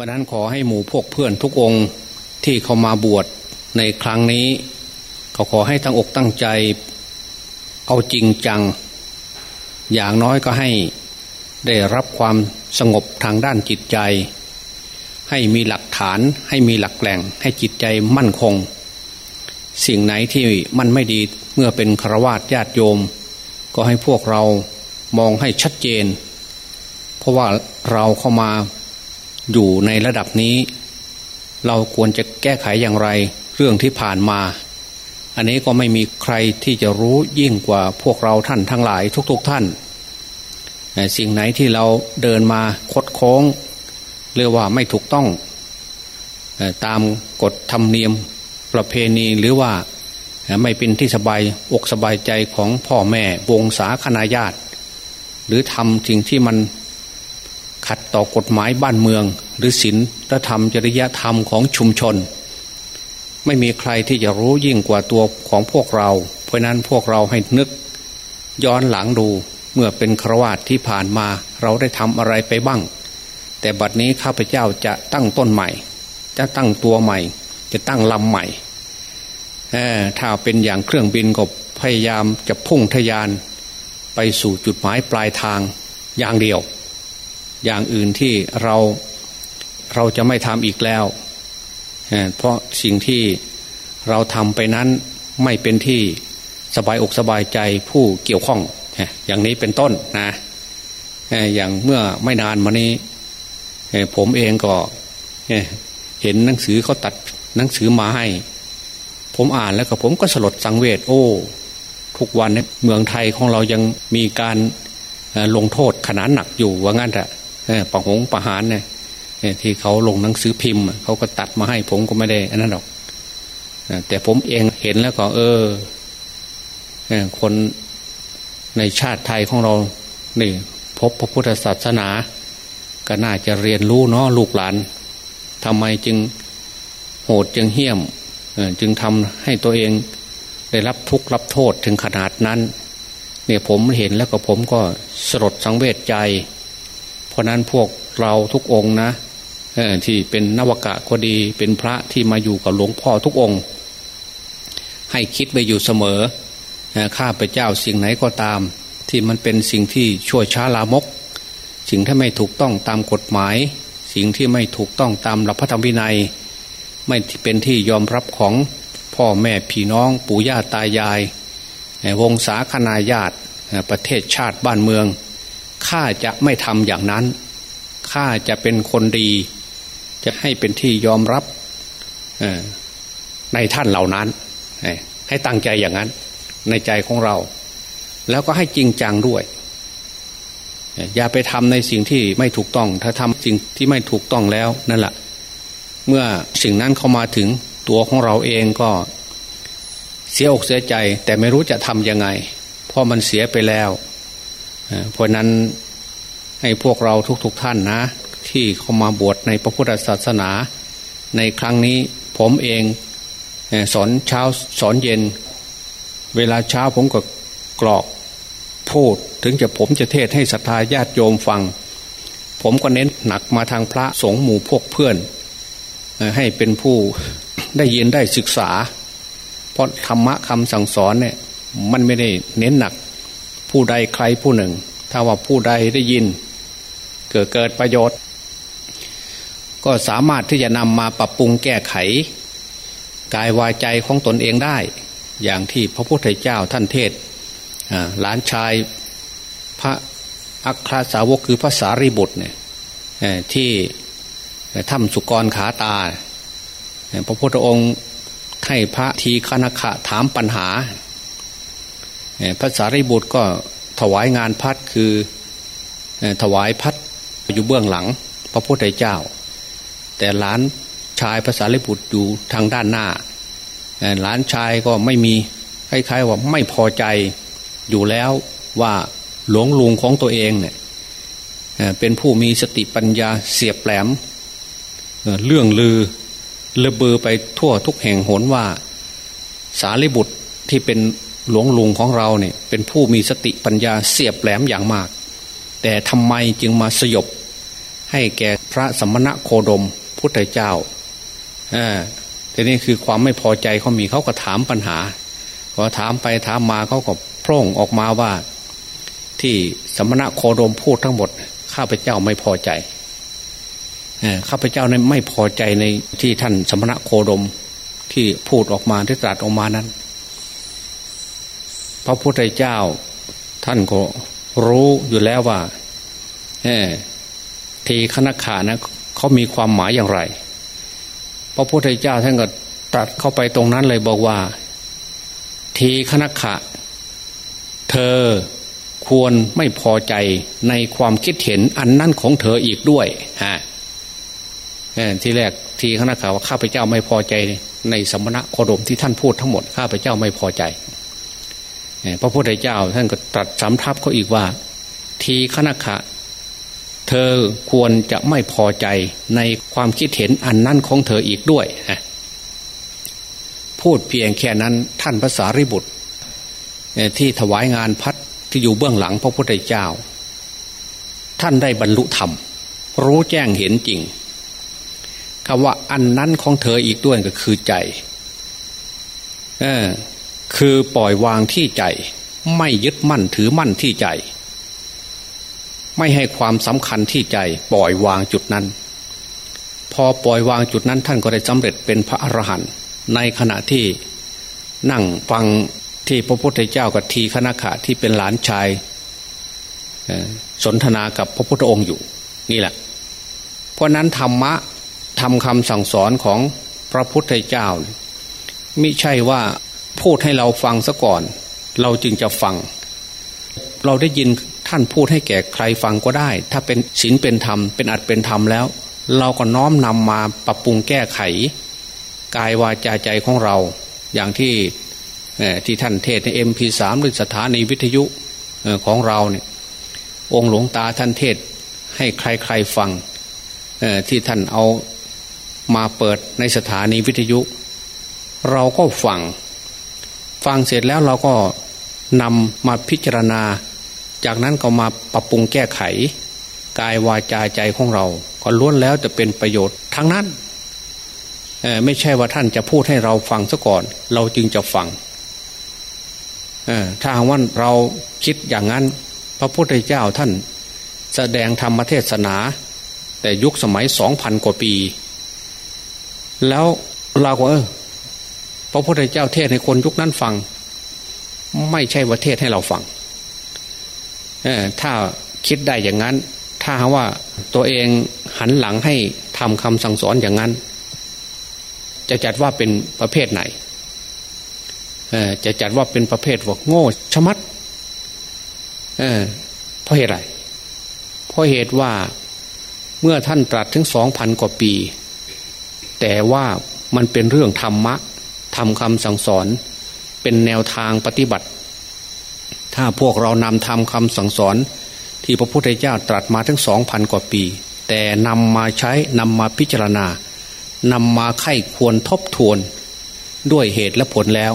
ราะนั้นขอให้หมู่พวกเพื่อนทุกองค์ที่เขามาบวชในครั้งนี้ เขาขอให้ตั้งอกตั้งใจ เอาจริงจัง อย่างน้อยก็ให้ได้รับความสงบทางด้านจิตใจ ให้มีหลักฐานให้มีหลักแหล่ง ให้จิตใจมั่นคง สิ่งไหนที่มันไม่ดีเมื่อเป็นครวาสญาติโยม ก็ให้พวกเรามองให้ชัดเจน เพราะว่าเราเข้ามา อยู่ในระดับนี้ เราควรจะแก้ไขอย่างไร เรื่องที่ผ่านมา อันนี้ก็ไม่มีใครที่จะรู้ยิ่งกว่าพวกเราท่านทั้งหลายทุก ๆทท่าน สิ่งไหนที่เราเดินมาคดโค้งเรียกว่าไม่ถูกต้อง ตามกฎธรรมเนียมประเพณีหรือว่าไม่เป็นที่สบายอกสบายใจของพ่อแม่วงศาคณาญาติ หรือทำสิ่งที่มัน ขัดต่อกฎหมายบ้านเมือง หรือศีลธรรมจริยธรรมของชุมชน ไม่มีใครที่จะรู้ยิ่งกว่าตัวของพวกเรา เพราะนั้นพวกเราให้นึก ย้อนหลังดูเมื่อเป็นครวาตที่ผ่านมาเราได้ทำอะไรไปบ้าง แต่บัดนี้ข้าพเจ้าจะตั้งต้นใหม่ จะตั้งตัวใหม่ จะตั้งลำใหม่ถ้าเป็นอย่างเครื่องบินก็พยายามจะพุ่งทยาน ไปสู่จุดหมายปลายทางอย่างเดียว อย่างอื่นที่เราเราจะไม่ทำอีกแล้ว เพราะสิ่งที่เราทำไปนั้นไม่เป็นที่สบายอกสบายใจผู้เกี่ยวข้อง อย่างนี้เป็นต้นนะ อย่างเมื่อไม่นานมานี้ ผมเองก็เห็นหนังสือเขาตัดหนังสือมาให้ ผมอ่านแล้วก็ผมก็สลดสังเวชโอ้ ทุกวันเนี่ยเมืองไทยของเรายังมีการลงโทษขนาดหนักอยู่ว่างั้นแหละ ประหงประหารเนี่ยที่เขาลงหนังสือพิมพ์ เขาก็ตัดมาให้ผมก็ไม่ได้อันนั้นหรอกแต่ผมเองเห็นแล้วก็ เออคนในชาติไทยของเรานี่พบพระพุทธศาสนา ก็น่าจะเรียนรู้เนาะลูกหลานทำไมจึงโหดจึงเหี้ยมจึงทำให้ตัวเองได้รับทุกข์รับโทษถึงขนาดนั้น เนี่ยผมเห็นแล้วก็ผมก็สลดสังเวชใจ ราะนั้นพวกเราทุกองนะที่เป็นนวกะก็ดีเป็นพระที่มาอยู่กับหลวงพ่อทุกองค์ ให้คิดไปอยู่เสมอข้าพเจ้าสิ่งไหนก็ตาม ที่มันเป็นสิ่งที่ชั่วช้าลามก สิ่งที่ไม่ถูกต้องตามกฎหมาย สิ่งที่ไม่ถูกต้องตามหลักพระธรรมวินัย ไม่เป็นที่ยอมรับของพ่อแม่พี่น้องปู่ย่าตายาย วงศาคณาญาติประเทศชาติบ้านเมือง ข้าจะไม่ทำอย่างนั้น ข้าจะเป็นคนดี จะให้เป็นที่ยอมรับในท่านเหล่านั้น ให้ตั้งใจอย่างนั้น ในใจของเรา แล้วก็ให้จริงจังด้วย อย่าไปทำในสิ่งที่ไม่ถูกต้อง ถ้าทำสิ่งที่ไม่ถูกต้องแล้วนั่นแหละเมื่อสิ่งนั้นเข้ามาถึงตัวของเราเองก็เสียอกเสียใจ แต่ไม่รู้จะทำยังไง เพราะมันเสียไปแล้ว เพราะนั้นให้พวกเราทุกๆทท่านนะ ที่เข้ามาบวชในพระพุทธศาสนา ในครั้งนี้ผมเองสอนเช้าสอนเย็น เวลาเช้าผมก็กรอกพูด ถึงจะผมจะเทศให้ศรัทธาญาติโยมฟัง ผมก็เน้นหนักมาทางพระสงฆ์หมู่พวกเพื่อน ให้เป็นผู้ได้ยินได้ศึกษา เพราะธรรมะคำสั่งสอนเนี่ยมันไม่ได้เน้นหนัก ผู้ใดใครผู้หนึ่ง ถ้าว่าผู้ใดได้ยิน เกิดเกิดประโยชน์ ก็สามารถที่จะนำมาปรับปรุงแก้ไข กายวาใจของตนเองได้ อย่างที่พระพุทธเจ้าท่านเทศหลานชายพระอัครสาวกคือพระสารีบุตรเนี่ยที่ถ้ำสุกรขาตา พระพุทธองค์ให้พระทีคณขะถามปัญหา พระสารีบุตรก็ถวายงานพัดคือถวายพัดอยู่เบื้องหลัง พระพุทธเจ้า แต่หลานชายภาษาลิบุตรอยู่ทางด้านหน้าหลานชายก็ไม่มีคล้ายๆว่าไม่พอใจอยู่แล้วว่าหลวงลุงของตัวเองเนี่ยเป็นผู้มีสติปัญญาเสียบแหลมเรื่องลือเลเบือไปทั่วทุกแห่งหนว่า สารีบุตรที่เป็น หลวงลุงของเราเนี่ยเป็นผู้มีสติปัญญาเสียบแหลมอย่างมาก แต่ทำไมจึงมาสยบ ให้แก่พระสมณะโคดมพุทธเจ้าอ่าทีนี้คือความไม่พอใจเขามีเขาก็ถามปัญหาพอถามไปถามมาเขาก็โพร่งออกมาว่า ที่สมณะโคดมพูดทั้งหมด ข้าพเจ้าไม่พอใจข้าพเจ้าไม่พอใจในที่ท่านสมณะโคดมที่พูดออกมาที่ตรัสออกมานั้น พระพุทธเจ้า ท่านก็รู้อยู่แล้วว่าทีคณะขานะเขามีความหมายอย่างไร พระพุทธเจ้าท่านก็ตรัสเข้าไปตรงนั้นเลยบอกว่า ทีคณะขะ เธอควรไม่พอใจในความคิดเห็นอันนั้นของเธออีกด้วยฮะที่แรกทีคณะข่าวว่าข้าพเจ้าไม่พอใจในสมณะโคดมที่ท่านพูดทั้งหมดข้าพเจ้าไม่พอใจ พระพุทธเจ้าท่านก็ตรัสสำทับเขาอีกว่า ทีคณะขะเธอควรจะไม่พอใจในความคิดเห็นอันนั้นของเธออีกด้วย พูดเพียงแค่นั้นท่านภาษาริบุตร ที่ถวายงานพัดที่อยู่เบื้องหลังพระพุทธเจ้า ท่านได้บรรลุธรรม รู้แจ้งเห็นจริงคำว่าอันนั้นของเธออีกด้วยก็คือใจเออ คือปล่อยวางที่ใจ ไม่ยึดมั่นถือมั่นที่ใจ ไม่ให้ความสำคัญที่ใจ ปล่อยวางจุดนั้น พอปล่อยวางจุดนั้นท่านก็ได้สำเร็จเป็นพระอรหันต์ในขณะที่นั่งฟังที่พระพุทธเจ้ากับทีคณะขะที่เป็นหลานชายสนทนากับพระพุทธองค์อยู่ นี่แหละ เพราะนั้นธรรมะทำคำสั่งสอนของพระพุทธเจ้า ไม่ใช่ว่า พูดให้เราฟังซะก่อน เราจึงจะฟัง เราได้ยินท่านพูดให้แก่ใครฟังก็ได้ ถ้าเป็นศีลเป็นธรรมเป็นอัดเป็นธรรมแล้ว เราก็น้อมนำมาปรับปรุงแก้ไข กายวาจาใจของเรา อย่างที่ที่ท่านเทศในเอ็มพีสามหรือสถานีวิทยุของเราเนี่ยองค์หลวงตาท่านเทศให้ใครๆฟังที่ท่านเอามาเปิดในสถานีวิทยุ เราก็ฟัง ฟังเสร็จแล้วเราก็นำมาพิจารณา จากนั้นก็มาปรับปรุงแก้ไข กายวาจาใจของเรา ก็ล้วนแล้วจะเป็นประโยชน์ทั้งนั้นไม่ใช่ว่าท่านจะพูดให้เราฟังซะก่อน เราจึงจะฟังถ้าว่าเราคิดอย่างนั้น พระพุทธเจ้าท่านแสดงธรรมเทศนา แต่ยุคสมัยสองพันกว่าปี แล้วเราก็เออ พระพุทธเจ้าเทศให้คนยุคนั้นฟัง ไม่ใช่ว่าเทศให้เราฟังถ้าคิดได้อย่างนั้น ถ้าว่าตัวเองหันหลังให้ทำคำสั่งสอนอย่างนั้น จะจัดว่าเป็นประเภทไหนจะจัดว่าเป็นประเภทว่าโง่ชะมัดเเพราะเหตุอะไร เพราะเหตุว่าเมื่อท่านตรัสถึงสองพันกว่าปี แต่ว่ามันเป็นเรื่องธรรมะ ทำคำสั่งสอน เป็นแนวทางปฏิบัติ ถ้าพวกเรานำทำคำสั่งสอน ที่พระพุทธเจ้าตรัสมาถึงสองพันกว่าปี แต่นำมาใช้นำมาพิจารณานำมาไข้ควรทบทวน ด้วยเหตุและผลแล้ว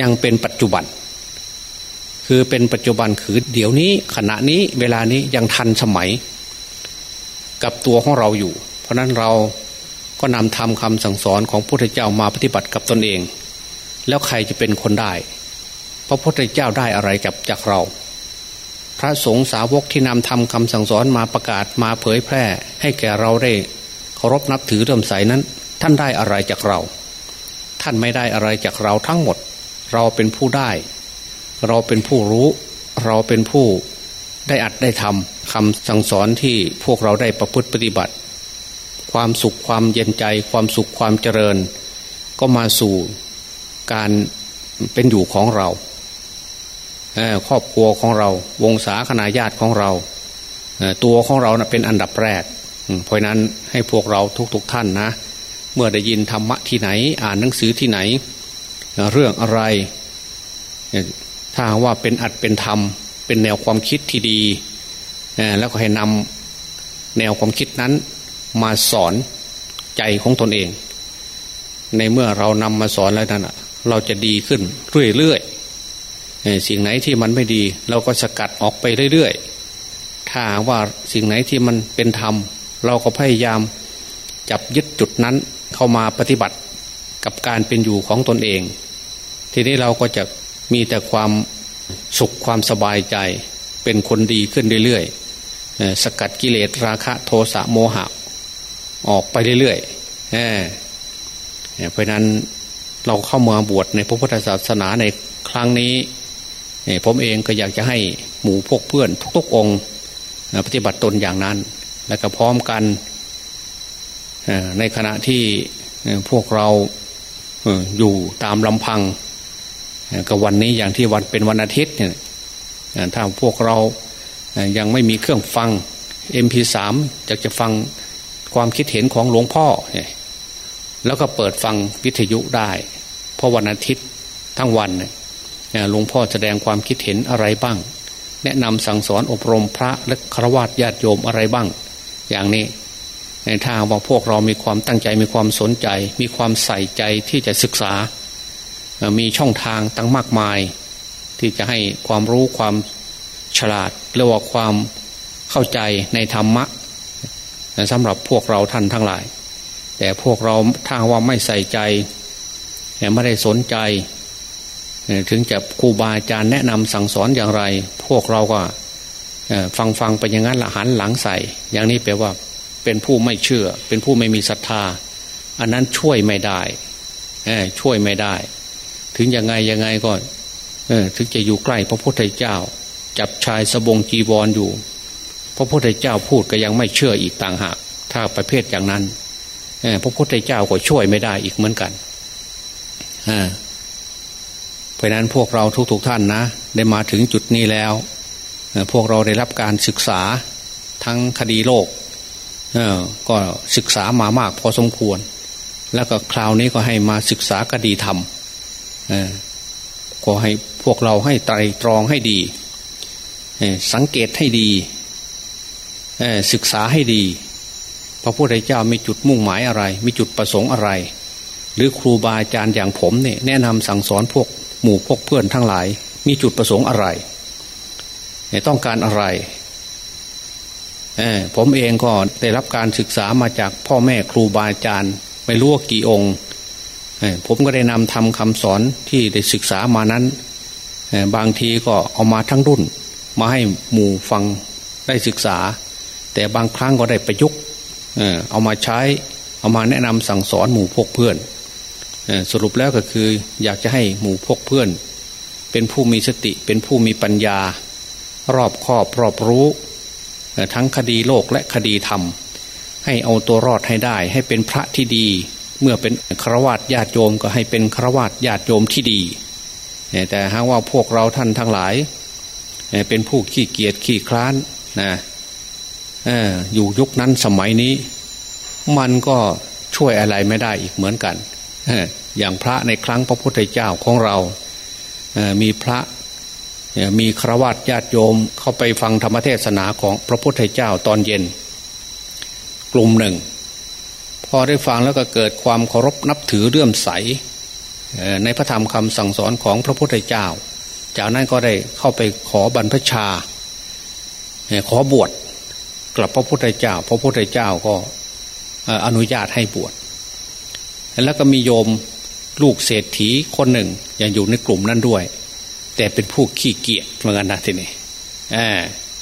ยังเป็นปัจจุบัน คือเป็นปัจจุบันคือเดี๋ยวนี้ขณะนี้เวลานี้ยังทันสมัย กับตัวของเราอยู่ เพราะนั้นเรา ก็นำทำคำสั่งสอนของพระพุทธเจ้ามาปฏิบัติกับตนเอง แล้วใครจะเป็นคนได้ พระพุทธเจ้าได้อะไรกับจากเรา พระสงฆ์สาวกที่นำทำคำสั่งสอนมาประกาศมาเผยแพร่ ให้แก่เราได้เคารพนับถือเริ่มใสนั้น ท่านได้อะไรจากเรา ท่านไม่ได้อะไรจากเราทั้งหมด เราเป็นผู้ได้ เราเป็นผู้รู้ เราเป็นผู้ได้อัดได้ทำคำสั่งสอนที่พวกเราได้ประพฤติปฏิบัติ ความสุขความเย็นใจ ความสุขความเจริญ ก็มาสู่การเป็นอยู่ของเราครอบครัวของเรา วงศาคณาญาติของเรา ตัวของเรานะเป็นอันดับแรก เพราะนั้นให้พวกเราทุกๆทท่านนะ เมื่อได้ยินธรรมะที่ไหน อ่านหนังสือที่ไหน เรื่องอะไร ถ้าว่าเป็นอัดเป็นธรรม เป็นแนวความคิดที่ดี แล้วก็ให้นำแนวความคิดนั้น มาสอนใจของตนเอง ในเมื่อเรานำมาสอนแล้วนั่นเราจะดีขึ้นเรื่อยๆสิ่งไหนที่มันไม่ดี เราก็สกัดออกไปเรื่อยๆถ้าว่าสิ่งไหนที่มันเป็นธรรม เราก็พยายามจับยึดจุดนั้นเข้ามาปฏิบัติกับการเป็นอยู่ของตนเอง ทีนี้เราก็จะมีแต่ความสุขความสบายใจ เป็นคนดีขึ้นเรื่อยๆสกัดกิเลสราคะโทสะโมหะ ออกไปเรื่อยๆเพราะนั้นเราเข้ามาบวชในพระพุทธศาสนาในครั้งนี้ผมเองก็อยากจะให้หมู่พวกเพื่อน ทุกๆองค์ปฏิบัติตนอย่างนั้น และก็พร้อมกันในขณะที่พวกเราอยู่ตามลำพังกับวันนี้อย่างที่วันเป็นวันอาทิตย์เนี่ยถ้าพวกเรายังไม่มีเครื่องฟัง MP3 จะจะฟัง ความคิดเห็นของหลวงพ่อเนี่ยแล้วก็เปิดฟังวิทยุได้ เพราะวันอาทิตย์ทั้งวันเนี่ยหลวงพ่อแสดงความคิดเห็นอะไรบ้าง แนะนำสั่งสอนอบรมพระและฆราวาสญาติโยมอะไรบ้าง อย่างนี้ถ้าว่าพวกเรามีความตั้งใจมีความสนใจ มีความใส่ใจที่จะศึกษา มีช่องทางตั้งมากมาย ที่จะให้ความรู้ความฉลาดหรือว่าความเข้าใจในธรรมะ สำหรับพวกเราท่านทั้งหลาย แต่พวกเราถ้าว่าไม่ใส่ใจไม่ได้สนใจ ถึงจะครูบาอาจารย์แนะนำสั่งสอนอย่างไร พวกเราก็ฟังฟังไปอย่างนั้นละหันหลังใส่ อย่างนี้แปลว่าเป็นผู้ไม่เชื่อ เป็นผู้ไม่มีศรัทธา อันนั้นช่วยไม่ได้ช่วยไม่ได้ ถึงยังไงยังไงก็ถึงจะอยู่ใกล้พระพุทธเจ้า จับชายสบงจีวรออยู่ พระพุทธเจ้าพูดก็ยังไม่เชื่ออีกต่างหาก ถ้าประเภทอย่างนั้นพระพุทธเจ้าก็ช่วยไม่ได้อีกเหมือนกันเพราะนั้นพวกเราทุกๆทท่านนะ ได้มาถึงจุดนี้แล้ว พวกเราได้รับการศึกษาทั้งคดีโลกก็ศึกษามามากพอสมควร แล้วก็คราวนี้ก็ให้มาศึกษาคดีธรรมก็ให้พวกเราให้ไตรตรองให้ดี สังเกตให้ดี ศึกษาให้ดี พระพุทธเจ้ามีจุดมุ่งหมายอะไร มีจุดประสงค์อะไร หรือครูบาอาจารย์อย่างผมเนี่ยแนะนำสั่งสอนพวกหมู่พวกเพื่อนทั้งหลาย มีจุดประสงค์อะไรต้องการอะไรผมเองก็ได้รับการศึกษามาจากพ่อแม่ครูบาอาจารย์ไม่รู้ว่ากี่องค์ผมก็ได้นำทำคำสอนที่ได้ศึกษามานั้น บางทีก็เอามาทั้งรุ่น มาให้หมู่ฟังได้ศึกษา แต่บางครั้งก็ได้ประยุกต์เอามาใช้เอามาแนะนำสั่งสอนหมู่พกเพื่อนสรุปแล้วก็คืออยากจะให้หมู่พกเพื่อน เป็นผู้มีสติเป็นผู้มีปัญญา รอบครอบรอบรู้ ทั้งคดีโลกและคดีธรรม ให้เอาตัวรอดให้ได้ ให้เป็นพระที่ดี เมื่อเป็นครวญญาติโยมก็ให้เป็นครวญญาติโยมที่ดี แต่หากว่าพวกเราท่านทั้งหลาย เป็นผู้ขี้เกียจขี้คร้านนะ อยู่ยุคนั้นสมัยนี้ มันก็ช่วยอะไรไม่ได้อีกเหมือนกันอย่างพระในครั้งพระพุทธเจ้าของเรา มีพระมีครวัตญาติโยมเข้าไปฟังธรรมเทศนาของพระพุทธเจ้าตอนเย็น กลุ่มหนึ่ง พอได้ฟังแล้วก็เกิดความเคารพนับถือเลื่อมใส ในพระธรรมคำสั่งสอนของพระพุทธเจ้า จากนั้นก็ได้เข้าไปขอบรรพชา ขอบวช กลับพระพุทธเจ้า พระพุทธเจ้าก็อนุญาตให้บวชแล้วก็มีโยมลูกเศรษฐีคนหนึ่งยังอยู่ในกลุ่มนั้นด้วย แต่เป็นผู้ขี้เกียจว่างั้นนะทีนี้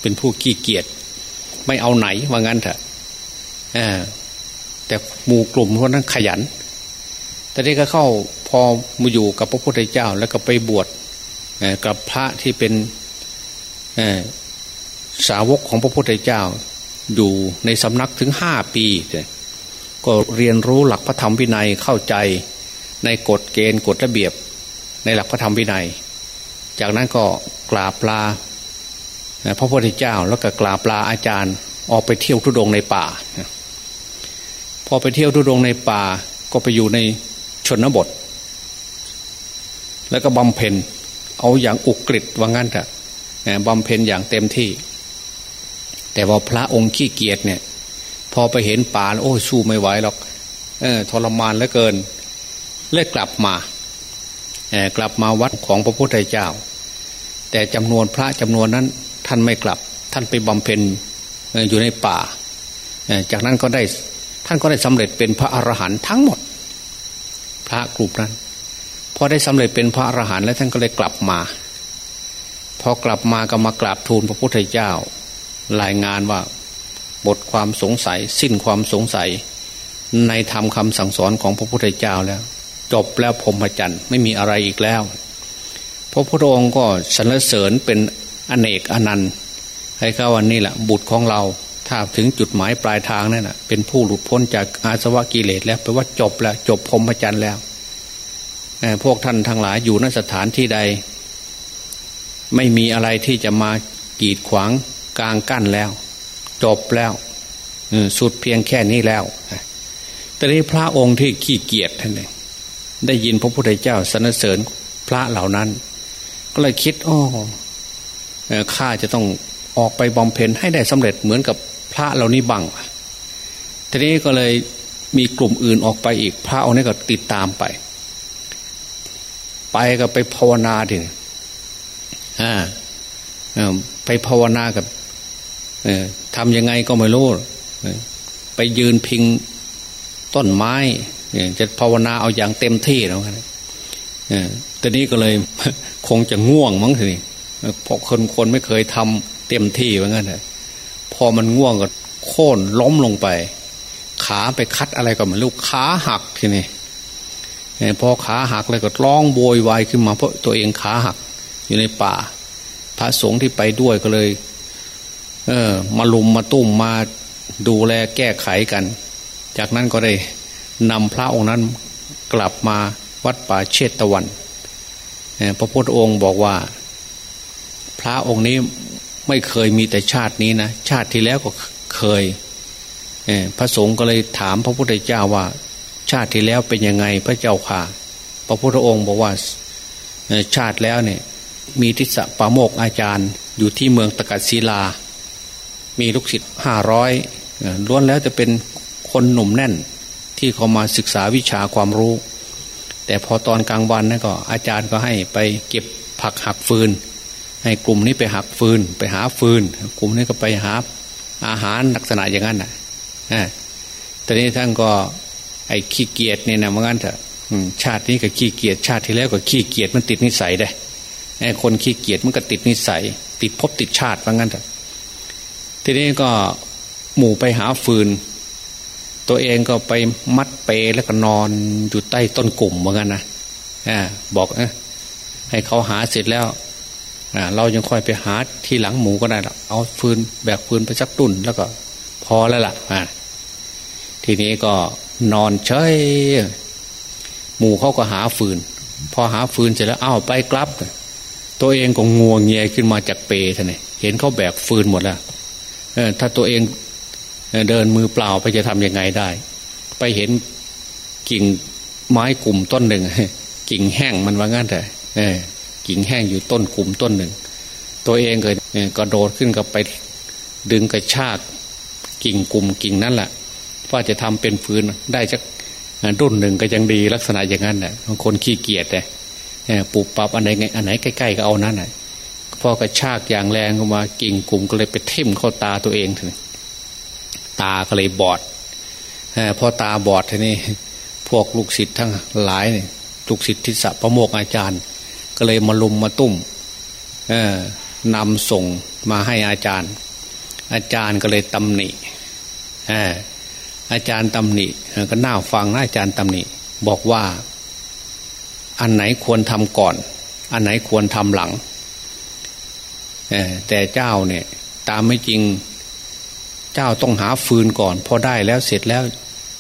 เป็นผู้ขี้เกียจไม่เอาไหนว่างั้นเถอะแต่หมู่กลุ่มคนนั้นขยัน แต่นี้ก็เข้าพอมาอยู่กับพระพุทธเจ้า แล้วก็ไปบวชกับพระที่เป็นสาวกของพระพุทธเจ้า อยู่ในสำนักถึงห้าปีก็เรียนรู้หลักพระธรรมวินัยเข้าใจในกฎเกณฑ์กฎระเบียบในหลักพระธรรมวินัย จากนั้นก็กราบลาพระพุทธเจ้าแล้วก็กราบลาอาจารย์ออกไปเที่ยวทุดงในป่า พอไปเที่ยวทุดงในป่าก็ไปอยู่ในชนบท แล้วก็บำเพ็ญเอาอย่างอุกฤษว่างั้นเถอะบำเพ็ญอย่างเต็มที่ แต่ว่าพระองค์ขี้เกียจเนี่ย พอไปเห็นป่าโอ้สู้ไม่ไหวหรอกออทรมานเหลือเกินเลยกลับมากลับมาวัดของพระพุทธเจ้า แต่จำนวนพระจำนวนนั้น ท่านไม่กลับ ท่านไปบำเพ็ญอยู่ในป่า จากนั้นก็ได้ท่านก็ได้สำเร็จเป็นพระอรหันต์ทั้งหมด พระกลุ่มนั้นพอได้สำเร็จเป็นพระอรหันต์แล้วท่านก็เลยกลับมา พอกลับมาก็มากราบทูลพระพุทธเจ้า รายงานว่าบทความสงสัย สิ้นความสงสัย ในธรรมคาสั่งสอนของพระพุทธเจ้าแล้ว จบแล้วพรหมจรรย์ไม่มีอะไรอีกแล้วพระพุทธองค์ก็สรรเสริญเป็นอเนกอนันต์ให้เขาวันนี้แหละบุตรของเรา ถ้าถึงจุดหมายปลายทางนั่นแหะเป็นผู้หลุดพ้นจากอาสวะกิเลสแล้วแปลว่าจบแล้วจบพรหมจรรย์แล้วพวกท่านทั้งหลายอยู่นสถานที่ใด ไม่มีอะไรที่จะมากีดขวาง กลางกั้นแล้ว จบแล้วสุดเพียงแค่นี้แล้วแต่นี้พระองค์ที่ขี้เกียจท่านเองได้ยินพระพุทธเจ้าสรรเสริญพระเหล่านั้น ก็เลยคิดอ๋อข้าจะต้องออกไปบำเพ็ญให้ได้สำเร็จเหมือนกับพระเหล่านี้บังทีนี้ก็เลยมีกลุ่มอื่นออกไปอีก พระองค์นี้ก็ติดตามไป ไปก็ไปภาวนาดิอ่าไปภาวนากับ ทำยังไงก็ไม่รู้ไปยืนพิงต้นไม้จะภาวนาเอาอย่างเต็มที่แล้วกันตอนนี้ก็เลยคงจะง่วงมั้งทีเพราะคนคนไม่เคยทำเต็มที่เหมือนกันพอมันง่วงก็โค่นล้มลงไป ขาไปคัดอะไรก็เหมือนลูกขาหักทีนี้พอขาหักเลยก็ร้องโวยวายขึ้นมาเพราะตัวเองขาหักอยู่ในป่า พระสงฆ์ที่ไปด้วยก็เลย เออ มาลุมมาตุ้มมาดูแลแก้ไขกัน จากนั้นก็ได้นำพระองค์นั้นกลับมาวัดป่าเชตตะวันพระพุทธองค์บอกว่า พระองค์นี้ไม่เคยมีแต่ชาตินี้นะชาติที่แล้วก็เคยพระสงฆ์ก็เลยถามพระพุทธเจ้าว่า ชาติที่แล้วเป็นยังไงพระเจ้าค่ะ พระพุทธองค์บอกว่าชาติแล้วเนี่ยมีทิศปาโมกอาจารย์อยู่ที่เมืองตะกัศิลา มีลูกศิษย์ห้าร้อยล้วนแล้วจะเป็นคนหนุ่มแน่นที่เขามาศึกษาวิชาความรู้ แต่พอตอนกลางวันนี่ก็ อาจารย์ก็ให้ไปเก็บผักหักฟืน ให้กลุ่มนี้ไปหักฟืน ไปหาฟืน กลุ่มนี้ก็ไปหาอาหารลักษณะอย่างนั้นนะอ่าตอนนี้ท่านก็ไอ้ขี้เกียจเนี่ยนะเมื่อกั้นเถอะชาตินี้ก็ขี้เกียจชาติที่แล้วก็ขี้เกียจมันติดนิสัยได้ไอ้คนขี้เกียจมันก็ติดนิสัย ติดพบติดชาติว่างั้นเถอะ ทีนี้ก็หมู่ไปหาฟืน ตัวเองก็ไปมัดเปแล้วก็นอนอยู่ใต้ต้นกลุ่มเหมือนกันนะอบอกอให้เขาหาเสร็จแล้วเรายังค่อยไปหาที่หลังหมูก็ได้ละเอาฟืนแบกฟืนไปสักตุนแล้วก็พอแล้วล่ะทีนี้ก็นอนเฉยหมูเขาก็หาฟืน พอหาฟืนเสร็จแล้วอ้าวไปกลับ ตัวเองก็งัวงเงียขึ้นมาจากเปท่านเห็นเขาแบกฟืนหมดแล้ว ถ้าตัวเองเดินมือเปล่าไปจะทำยังไงได้ ไปเห็นกิ่งไม้กลุ่มต้นหนึ่งกิ่งแห้งมันว่างั้นแต่กิ่งแห้งอยู่ต้นกลุ่มต้นหนึ่ง ตัวเองก็กระโดดขึ้นกับไปดึงกระชากกิ่งกลุ่มกิ่งนั่นแหละว่าจะทำเป็นฟืนได้จักรุ่นหนึ่งก็ยังดีลักษณะอย่างนั้นแหละบางคนขี้เกียจเลยปุบปับอันไหนอันไหนใกล้ๆก็เอานั้นแหละ พอกระชากอย่างแรงเข้ามากิ่งกลุ่มก็เลยไปเท่มเข้าตาตัวเองถึงตาก็เลยบอดพอตาบอดทีนี้พวกลูกศิษย์ทั้งหลายเนี่ยลูกศิษย์ทิศประโมกอาจารย์ ก็เลยมาลุมมาตุ้มนำส่งมาให้อาจารย์ อาจารย์ก็เลยตำหนิอาจารย์ตำหนิก็น่าฟังนะอาจารย์ตำหนิบอกว่า อันไหนควรทำก่อน อันไหนควรทำหลัง แต่เจ้าเนี่ย ตามไม่จริง เจ้าต้องหาฟืนก่อน พอได้แล้วเสร็จแล้ว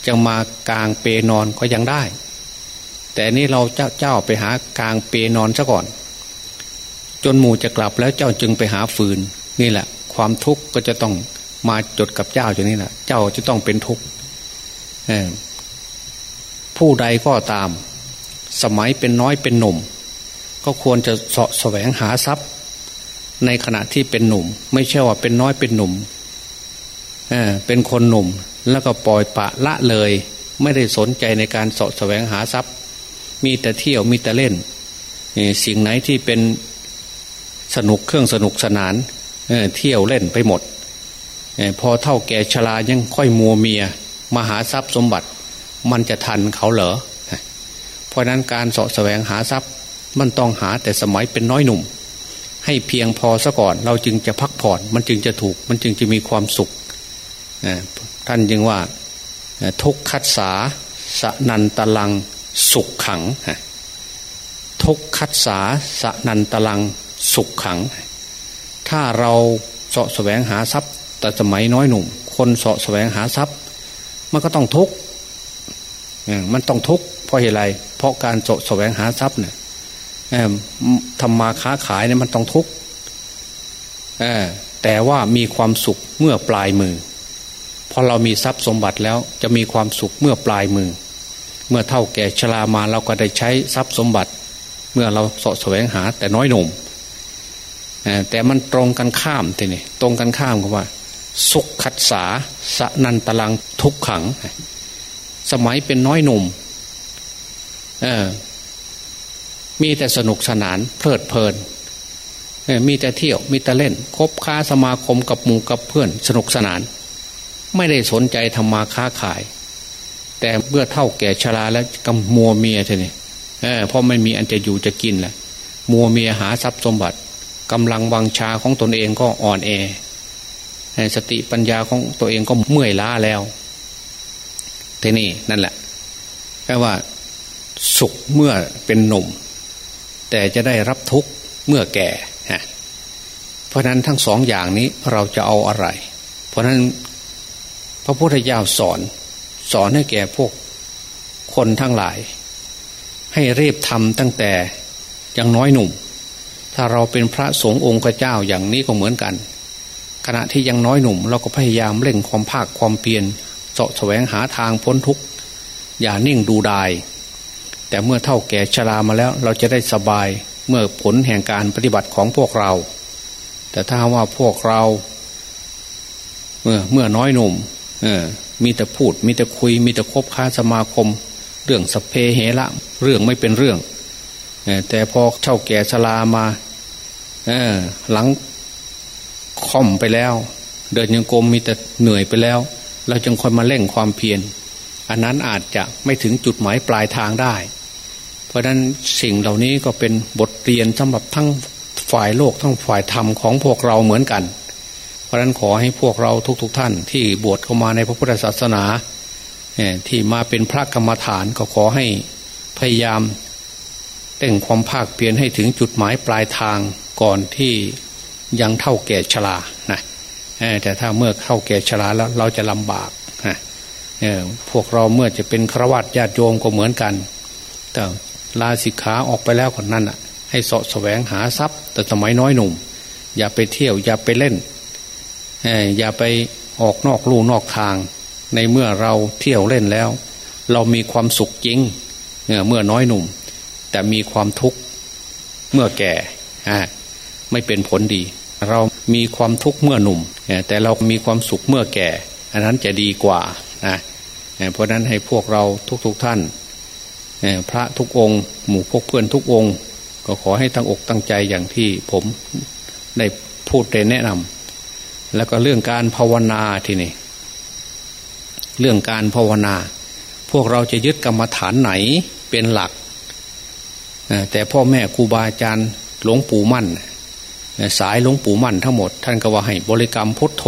จะมากลางเปนอนก็ยังได้ แต่นี่เราเจ้าเจ้าไปหากลางเปนอนซะก่อน จนหมู่จะกลับแล้วเจ้าจึงไปหาฟืน นี่แหละ ความทุกข์ก็จะต้องมาจดกับเจ้าอยู่นี่แหละเจ้าจะต้องเป็นทุกข์ผู้ใดก็ตาม สมัยเป็นน้อยเป็นหนุ่ม ก็ควรจะสะแสวงหาทรัพย์ ในขณะที่เป็นหนุ่ม ไม่ใช่ว่าเป็นน้อยเป็นหนุ่มเป็นคนหนุ่มแล้วก็ปล่อยปะละเลย ไม่ได้สนใจในการสาะแสวงหาทรัพย์ มีแต่เที่ยวมีแต่เล่นสิ่งไหนที่เป็นสนุกเครื่องสนุกสนานเเที่ยวเล่นไปหมดพอเท่าแก่ชรายังค่อยมัวเมียมาหาทรัพย์สมบัติ มันจะทันเขาเหรอเพราะนั้นการสาะแสวงหาทรัพย์มันต้องหาแต่สมัยเป็นน้อยหนุ่ม ให้เพียงพอซะก่อน เราจึงจะพักผ่อน มันจึงจะถูก มันจึงจะมีความสุขท่านยังว่าทุกขัดสาสนันตลังสุขขังทุกขัดสาสนันตลังสุขขัง ถ้าเราเสาะแสวงหาทรัพย์ แต่สมัยน้อยหนุ่ม คนเสาะแสวงหาทรัพย์ มันก็ต้องทุกข์มันต้องทุกข์เพราะเหตุไรเพราะการเสาะแสวงหาทรัพย์เนี่ย ทำมาค้าขายเนี่ยมันต้องทุกข์แต่ว่ามีความสุขเมื่อปลายมือพอเรามีทรัพย์สมบัติแล้วจะมีความสุขเมื่อปลายมือ เมื่อเท่าแก่ชรามาเราก็ได้ใช้ทรัพย์สมบัติ เมื่อเราสะแสวงหาแต่น้อยหนุ่มแต่มันตรงกันข้ามทีนี่ตรงกันข้ามกับว่า สุขขัดสาสนันตลังทุกขัง สมัยเป็นน้อยหนุ่ม มีแต่สนุกสนานเพลิดเพลินมีแต่เที่ยวมีแต่เล่น คบค้าสมาคมกับหมู่กับเพื่อนสนุกสนาน ไม่ได้สนใจทำมาค้าขาย แต่เมื่อเท่าแก่ชราแล้วกำมัวเมียเท่นี่เพราะไม่มีอันจะอยู่จะกินแหละมัวเมียหาทรัพย์สมบัติกำลังวังชาของตนเองก็อ่อนแอสติปัญญาของตัวเองก็เมื่อยล้าแล้วทีนี่นั่นแหละแปลว่า สุขเมื่อเป็นหนุ่ม แต่จะได้รับทุกข์เมื่อแก่เพราะนั้นทั้งสองอย่างนี้เราจะเอาอะไร เพราะนั้นพระพุทธเจ้าสอน สอนให้แก่พวกคนทั้งหลาย ให้รีบทำตั้งแต่ยังน้อยหนุ่ม ถ้าเราเป็นพระสงฆ์องค์เจ้าอย่างนี้ก็เหมือนกัน ขณะที่ยังน้อยหนุ่ม เราก็พยายามเร่งความภาคความเพียรเสาะแสวงหาทางพ้นทุกข์อย่านิ่งดูดาย แต่เมื่อเท่าแก่ชรามาแล้ว เราจะได้สบายเมื่อผลแห่งการปฏิบัติของพวกเรา แต่ถ้าว่าพวกเรา เมื่อเมื่อน้อยหนุ่ม เออ มีแต่พูด มีแต่คุย มีแต่คบค้าสมาคม เรื่องสเพเหระเรื่องไม่เป็นเรื่องแต่พอเช่าแก่ชรามาหลังค่อมไปแล้ว เดินยังกรมมีแต่เหนื่อยไปแล้ว เราจึงค่อยมาเร่งความเพียรอันนั้นอาจจะไม่ถึงจุดหมายปลายทางได้ เพราะนั้นสิ่งเหล่านี้ก็เป็นบทเรียนสำหรับทั้งฝ่ายโลกทั้งฝ่ายธรรมของพวกเราเหมือนกัน เพราะนั้นขอให้พวกเราทุกๆทท่านที่บวชเข้ามาในพระพุทธศาสนาที่มาเป็นพระกรรมฐานก็ขอให้พยายามเต่งความภาคเปลี่ยนให้ถึงจุดหมายปลายทางก่อนที่ยังเท่าแก่ชรานะแต่ถ้าเมื่อเท่าแก่ชราแล้วเราจะลำบากนะพวกเราเมื่อจะเป็นครวัตญาติโยมก็เหมือนกันแต่ ลาสิกขาออกไปแล้วคนนั้นอะ ให้สาะแสวงหาทรัพย์ แต่สมัยน้อยหนุ่ม อย่าไปเที่ยว อย่าไปเล่นอย่าไปออกนอกลู่นอกทาง ในเมื่อเราเที่ยวเล่นแล้ว เรามีความสุขจริงเมื่อน้อยหนุ่ม แต่มีความทุกข์เมื่อแก่ไม่เป็นผลดี เรามีความทุกข์เมื่อหนุ่มแต่เรามีความสุขเมื่อแก่ อันนั้นจะดีกว่านะเพราะนั้นให้พวกเราทุกๆทท่าน พระทุกองค์หมู่พวกเพื่อนทุกองค์ ก็ขอให้ตั้งอกตั้งใจอย่างที่ผมได้พูดได้แนะนำแล้วก็เรื่องการภาวนาทีนี่เรื่องการภาวนา พวกเราจะยึดกรรมฐานไหนเป็นหลัก แต่พ่อแม่ครูบาอาจารย์หลวงปู่มั่น สายหลวงปู่มั่นทั้งหมด ท่านก็ว่าให้บริกรรมพุทโธ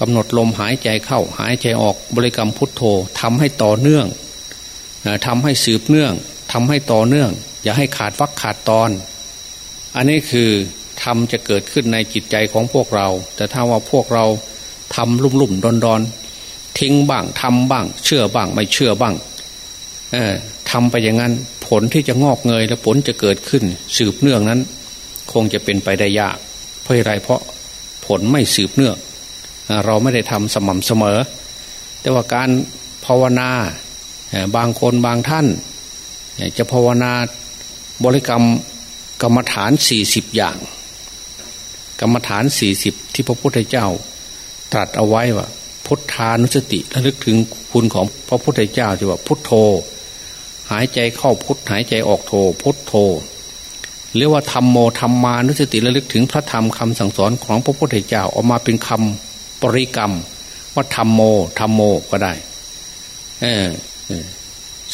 กำหนดลมหายใจเข้าหายใจออกบริกรรมพุทโธทำให้ต่อเนื่อง ทำให้สืบเนื่องทำให้ต่อเนื่อง อย่าให้ขาดวักขาดตอน อันนี้คือธรรมจะเกิดขึ้นในจิตใจของพวกเรา แต่ถ้าว่าพวกเราทำลุ่มลุ่มดอนดอนทิ้งบ้างทำบ้าง เชื่อบ้างไม่เชื่อบ้างทำไปอย่างนั้นผลที่จะงอกเงยและผลจะเกิดขึ้น สืบเนื่องนั้น คงจะเป็นไปได้ยาก เพราะอะไรเพราะผลไม่สืบเนื่อง เราไม่ได้ทำสม่ำเสมอ แต่ว่าการภาวนา บางคนบางท่านจะภาวนาบริกรรมกรรมฐานสี่สิบอย่าง กรรมฐานสี่สิบที่พระพุทธเจ้า ตรัสเอาไว้ว่าพุทธานุสติระลึกถึงคุณของพระพุทธเจ้าที่ว่าพุทโธ หายใจเข้าพุทหายใจออกโธพุทโธหรือว่าธรรมโมธรรมานุสติระลึกถึงพระธรรมคำสั่งสอนของพระพุทธเจ้าออกมาเป็นคปริกรรม ว่าธรรมโมธรรมโมก็ได้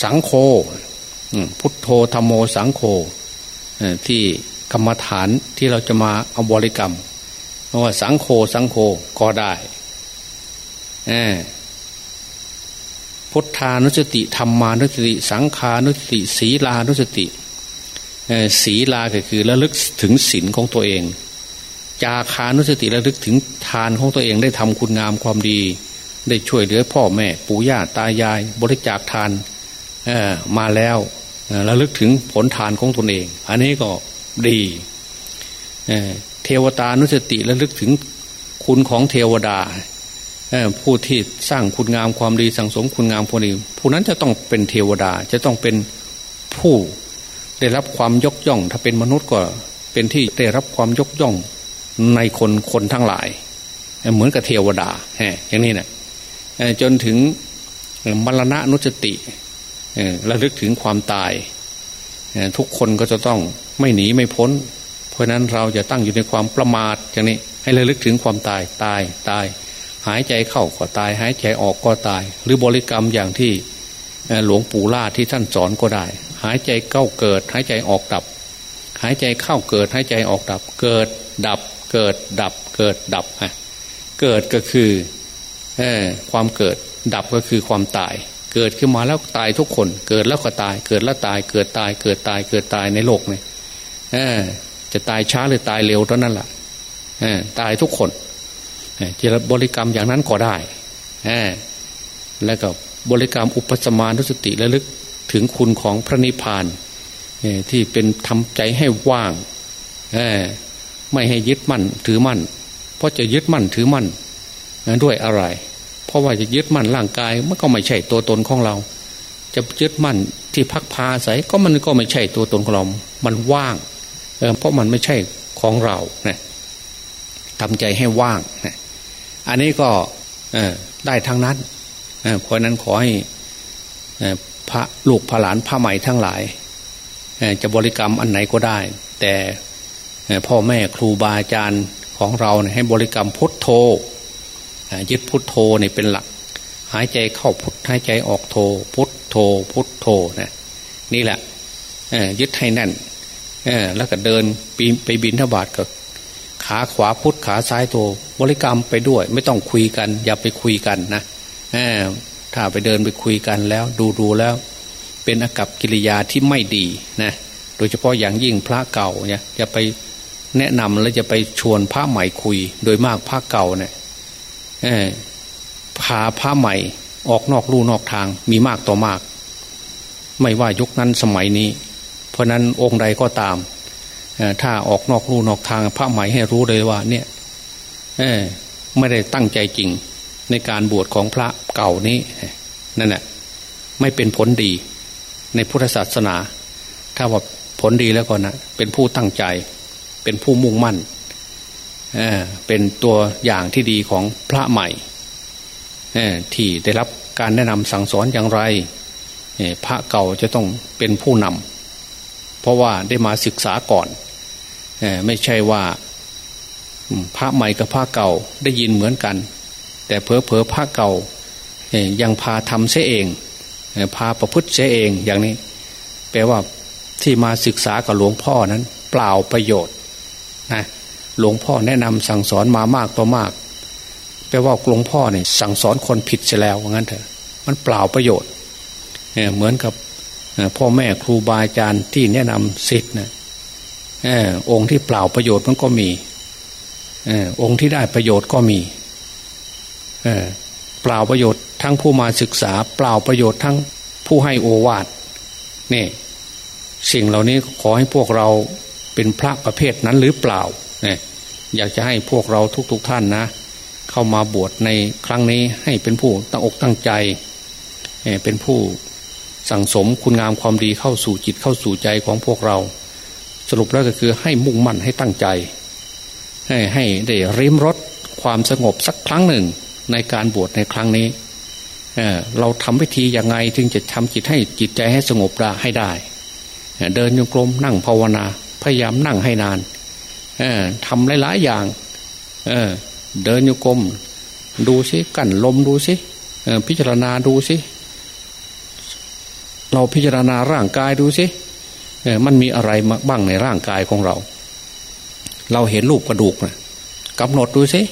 สังโฆพุทโธธรรมโมสังโฆที่กรรมฐานที่เราจะมาเอาบริกรรมว่าสังโฆสังโฆก็ได้พุทธานุสติธรรมานุสติ สังขานุสติ ศีลานุสติศีลาก็คือระลึกถึงศีลของตัวเอง จาคานุสติระลึกถึงทานของตัวเองได้ทำคุณงามความดี ได้ช่วยเหลือพ่อแม่ปู่ย่าตายาย บริจาคทานมาแล้วระลึกถึงผลทานของตนเอง อันนี้ก็ดีเทวตานุสติระลึกถึงคุณของเทวดาผู้ที่สร้างคุณงามความดีสังสมคุณงามความดีผู้นั้นจะต้องเป็นเทวดาจะต้องเป็นผู้ได้รับความยกย่อง ถ้าเป็นมนุษย์ก็เป็นที่ได้รับความยกย่องในคนคนทั้งหลาย เหมือนกับเทวดาอย่างนี้นะ จนถึงมรณะนุสติระลึกถึงความตาย ทุกคนก็จะต้องไม่หนีไม่พ้น เพราะนั้นเราจะตั้งอยู่ในความประมาทอย่างนี้ให้ระลึกถึงความตายตายตาย หายใจเข้าก็ตาย หายใจออกก็ตาย หรือบริกรรมอย่างที่หลวงปู่ล่าที่ท่านสอนก็ได้ หายใจเข้าเกิด หายใจออกดับ หายใจเข้าเกิด หายใจออกดับ เกิดดับ เกิดดับ เกิดดับฮะเกิดก็คือ ความเกิดดับก็คือความตาย เกิดขึ้นมาแล้วตายทุกคน เกิดแล้วก็ตาย เกิดแล้วตาย เกิดตาย เกิดตาย เกิดตายในโลกนี่จะตายช้าหรือตายเร็วเท่านั้นแหละตายทุกคนจะบริกรรมอย่างนั้นก็ได้แล้วก็บริกรรมอุปสมานุสติระลึกถึงคุณของพระนิพพานที่เป็นทำใจให้ว่างไม่ให้ยึดมั่นถือมั่น เพราะจะยึดมั่นถือมั่นด้วยอะไร เพราะว่าจะยึดมั่นร่างกายมันก็ไม่ใช่ตัวตนของเรา จะยึดมั่นที่พักพาใส่ก็มันก็ไม่ใช่ตัวตนของเรา มันว่างเเพราะมันไม่ใช่ของเราเนี่ยทำใจให้ว่างนอันนี้ก็ได้ทั้งนั้นเพราะนั้นขอให้พระลูกพระหลานพระใหม่ทั้งหลาย จะบริกรรมอันไหนก็ได้ แต่พ่อแม่ครูบาอาจารย์ของเราให้บริกรรมพุทโธ ยึดพุทโธนี่เป็นหลัก หายใจเข้าพุทหายใจออกโธพุทโธพุทโธนะนี่แหละยึดให้แน่นแล้วก็เดินปีไปบินทบาทกับขาขวาพุทขาซ้ายโธบริกรรมไปด้วย ไม่ต้องคุยกัน อย่าไปคุยกันนะถ้าไปเดินไปคุยกันแล้ว ดูดูแล้ว เป็นอากับกิริยาที่ไม่ดีนะโดยเฉพาะอย่างยิ่งพระเก่าเนี่ยจะไปแนะนำแล้วจะไปชวนพระใหม่คุย โดยมากพระเก่าเนี่ย พาพระใหม่ออกนอกลู่นอกทางมีมากต่อมาก ไม่ว่ายุคนั้นสมัยนี้ เพราะนั้นองค์ใดก็ตามถ้าออกนอกลู่นอกทางพระใหม่ให้รู้เลยว่า เนี่ยไม่ได้ตั้งใจจริงในการบวชของพระเก่านี้นั่นแหละไม่เป็นผลดี ในพุทธศาสนา ถ้าว่าผลดีแล้วก็นะเป็นผู้ตั้งใจ เป็นผู้มุ่งมั่น เป็นตัวอย่างที่ดีของพระใหม่ที่ได้รับการแนะนำสั่งสอนอย่างไรพระเก่าจะต้องเป็นผู้นำเพราะว่าได้มาศึกษาก่อนไม่ใช่ว่าพระใหม่กับพระเก่าได้ยินเหมือนกัน แต่เพอเพอพระเก่ายังพาทำเสเอง พาประพฤติเสเองอย่างนี้ แปลว่าที่มาศึกษากับหลวงพ่อนั้น เปล่าประโยชน์นะ หลวงพ่อแนะนำสั่งสอนมามากต่อมากแปลว่าหลวงพ่อเนี่ยสั่งสอนคนผิดเสียแล้วว่างั้นเถอะ มันเปล่าประโยชน์เหมือนกับพ่อแม่ครูบาอาจารย์ที่แนะนำสิทธิ์นะองค์ที่เปล่าประโยชน์มันก็มีองค์ที่ได้ประโยชน์ก็มีเปล่าประโยชน์ทั้งผู้มาศึกษา เปล่าประโยชน์ทั้งผู้ให้โอวาทนี่สิ่งเหล่านี้ขอให้พวกเราเป็นพระประเภทนั้นหรือเปล่าเนี่ย อยากจะให้พวกเราทุกๆทท่านนะ เข้ามาบวชในครั้งนี้ให้เป็นผู้ตั้งอกตั้งใจ เป็นผู้สั่งสมคุณงามความดีเข้าสู่จิตเข้าสู่ใจของพวกเรา สรุปแล้วก็คือให้มุ่งมั่นให้ตั้งใจ ให้ให้ได้ริมรถความสงบสักครั้งหนึ่งในการบวชในครั้งนี้เเราทำวิธียังไงถึงจะทำจิตให้จิตใจให้สงบได้ให้ได้ เดินโยกลมนั่งภาวนา พยายามนั่งให้นาน ทำหลายๆอย่างเอเดินโยกมดูสิกั้นลมดูสิพิจารณาดูสิ เราพิจารณาร่างกายดูสิมันมีอะไรบ้างในร่างกายของเรา เราเห็นรูปกระดูกนะกำหนดดูสิ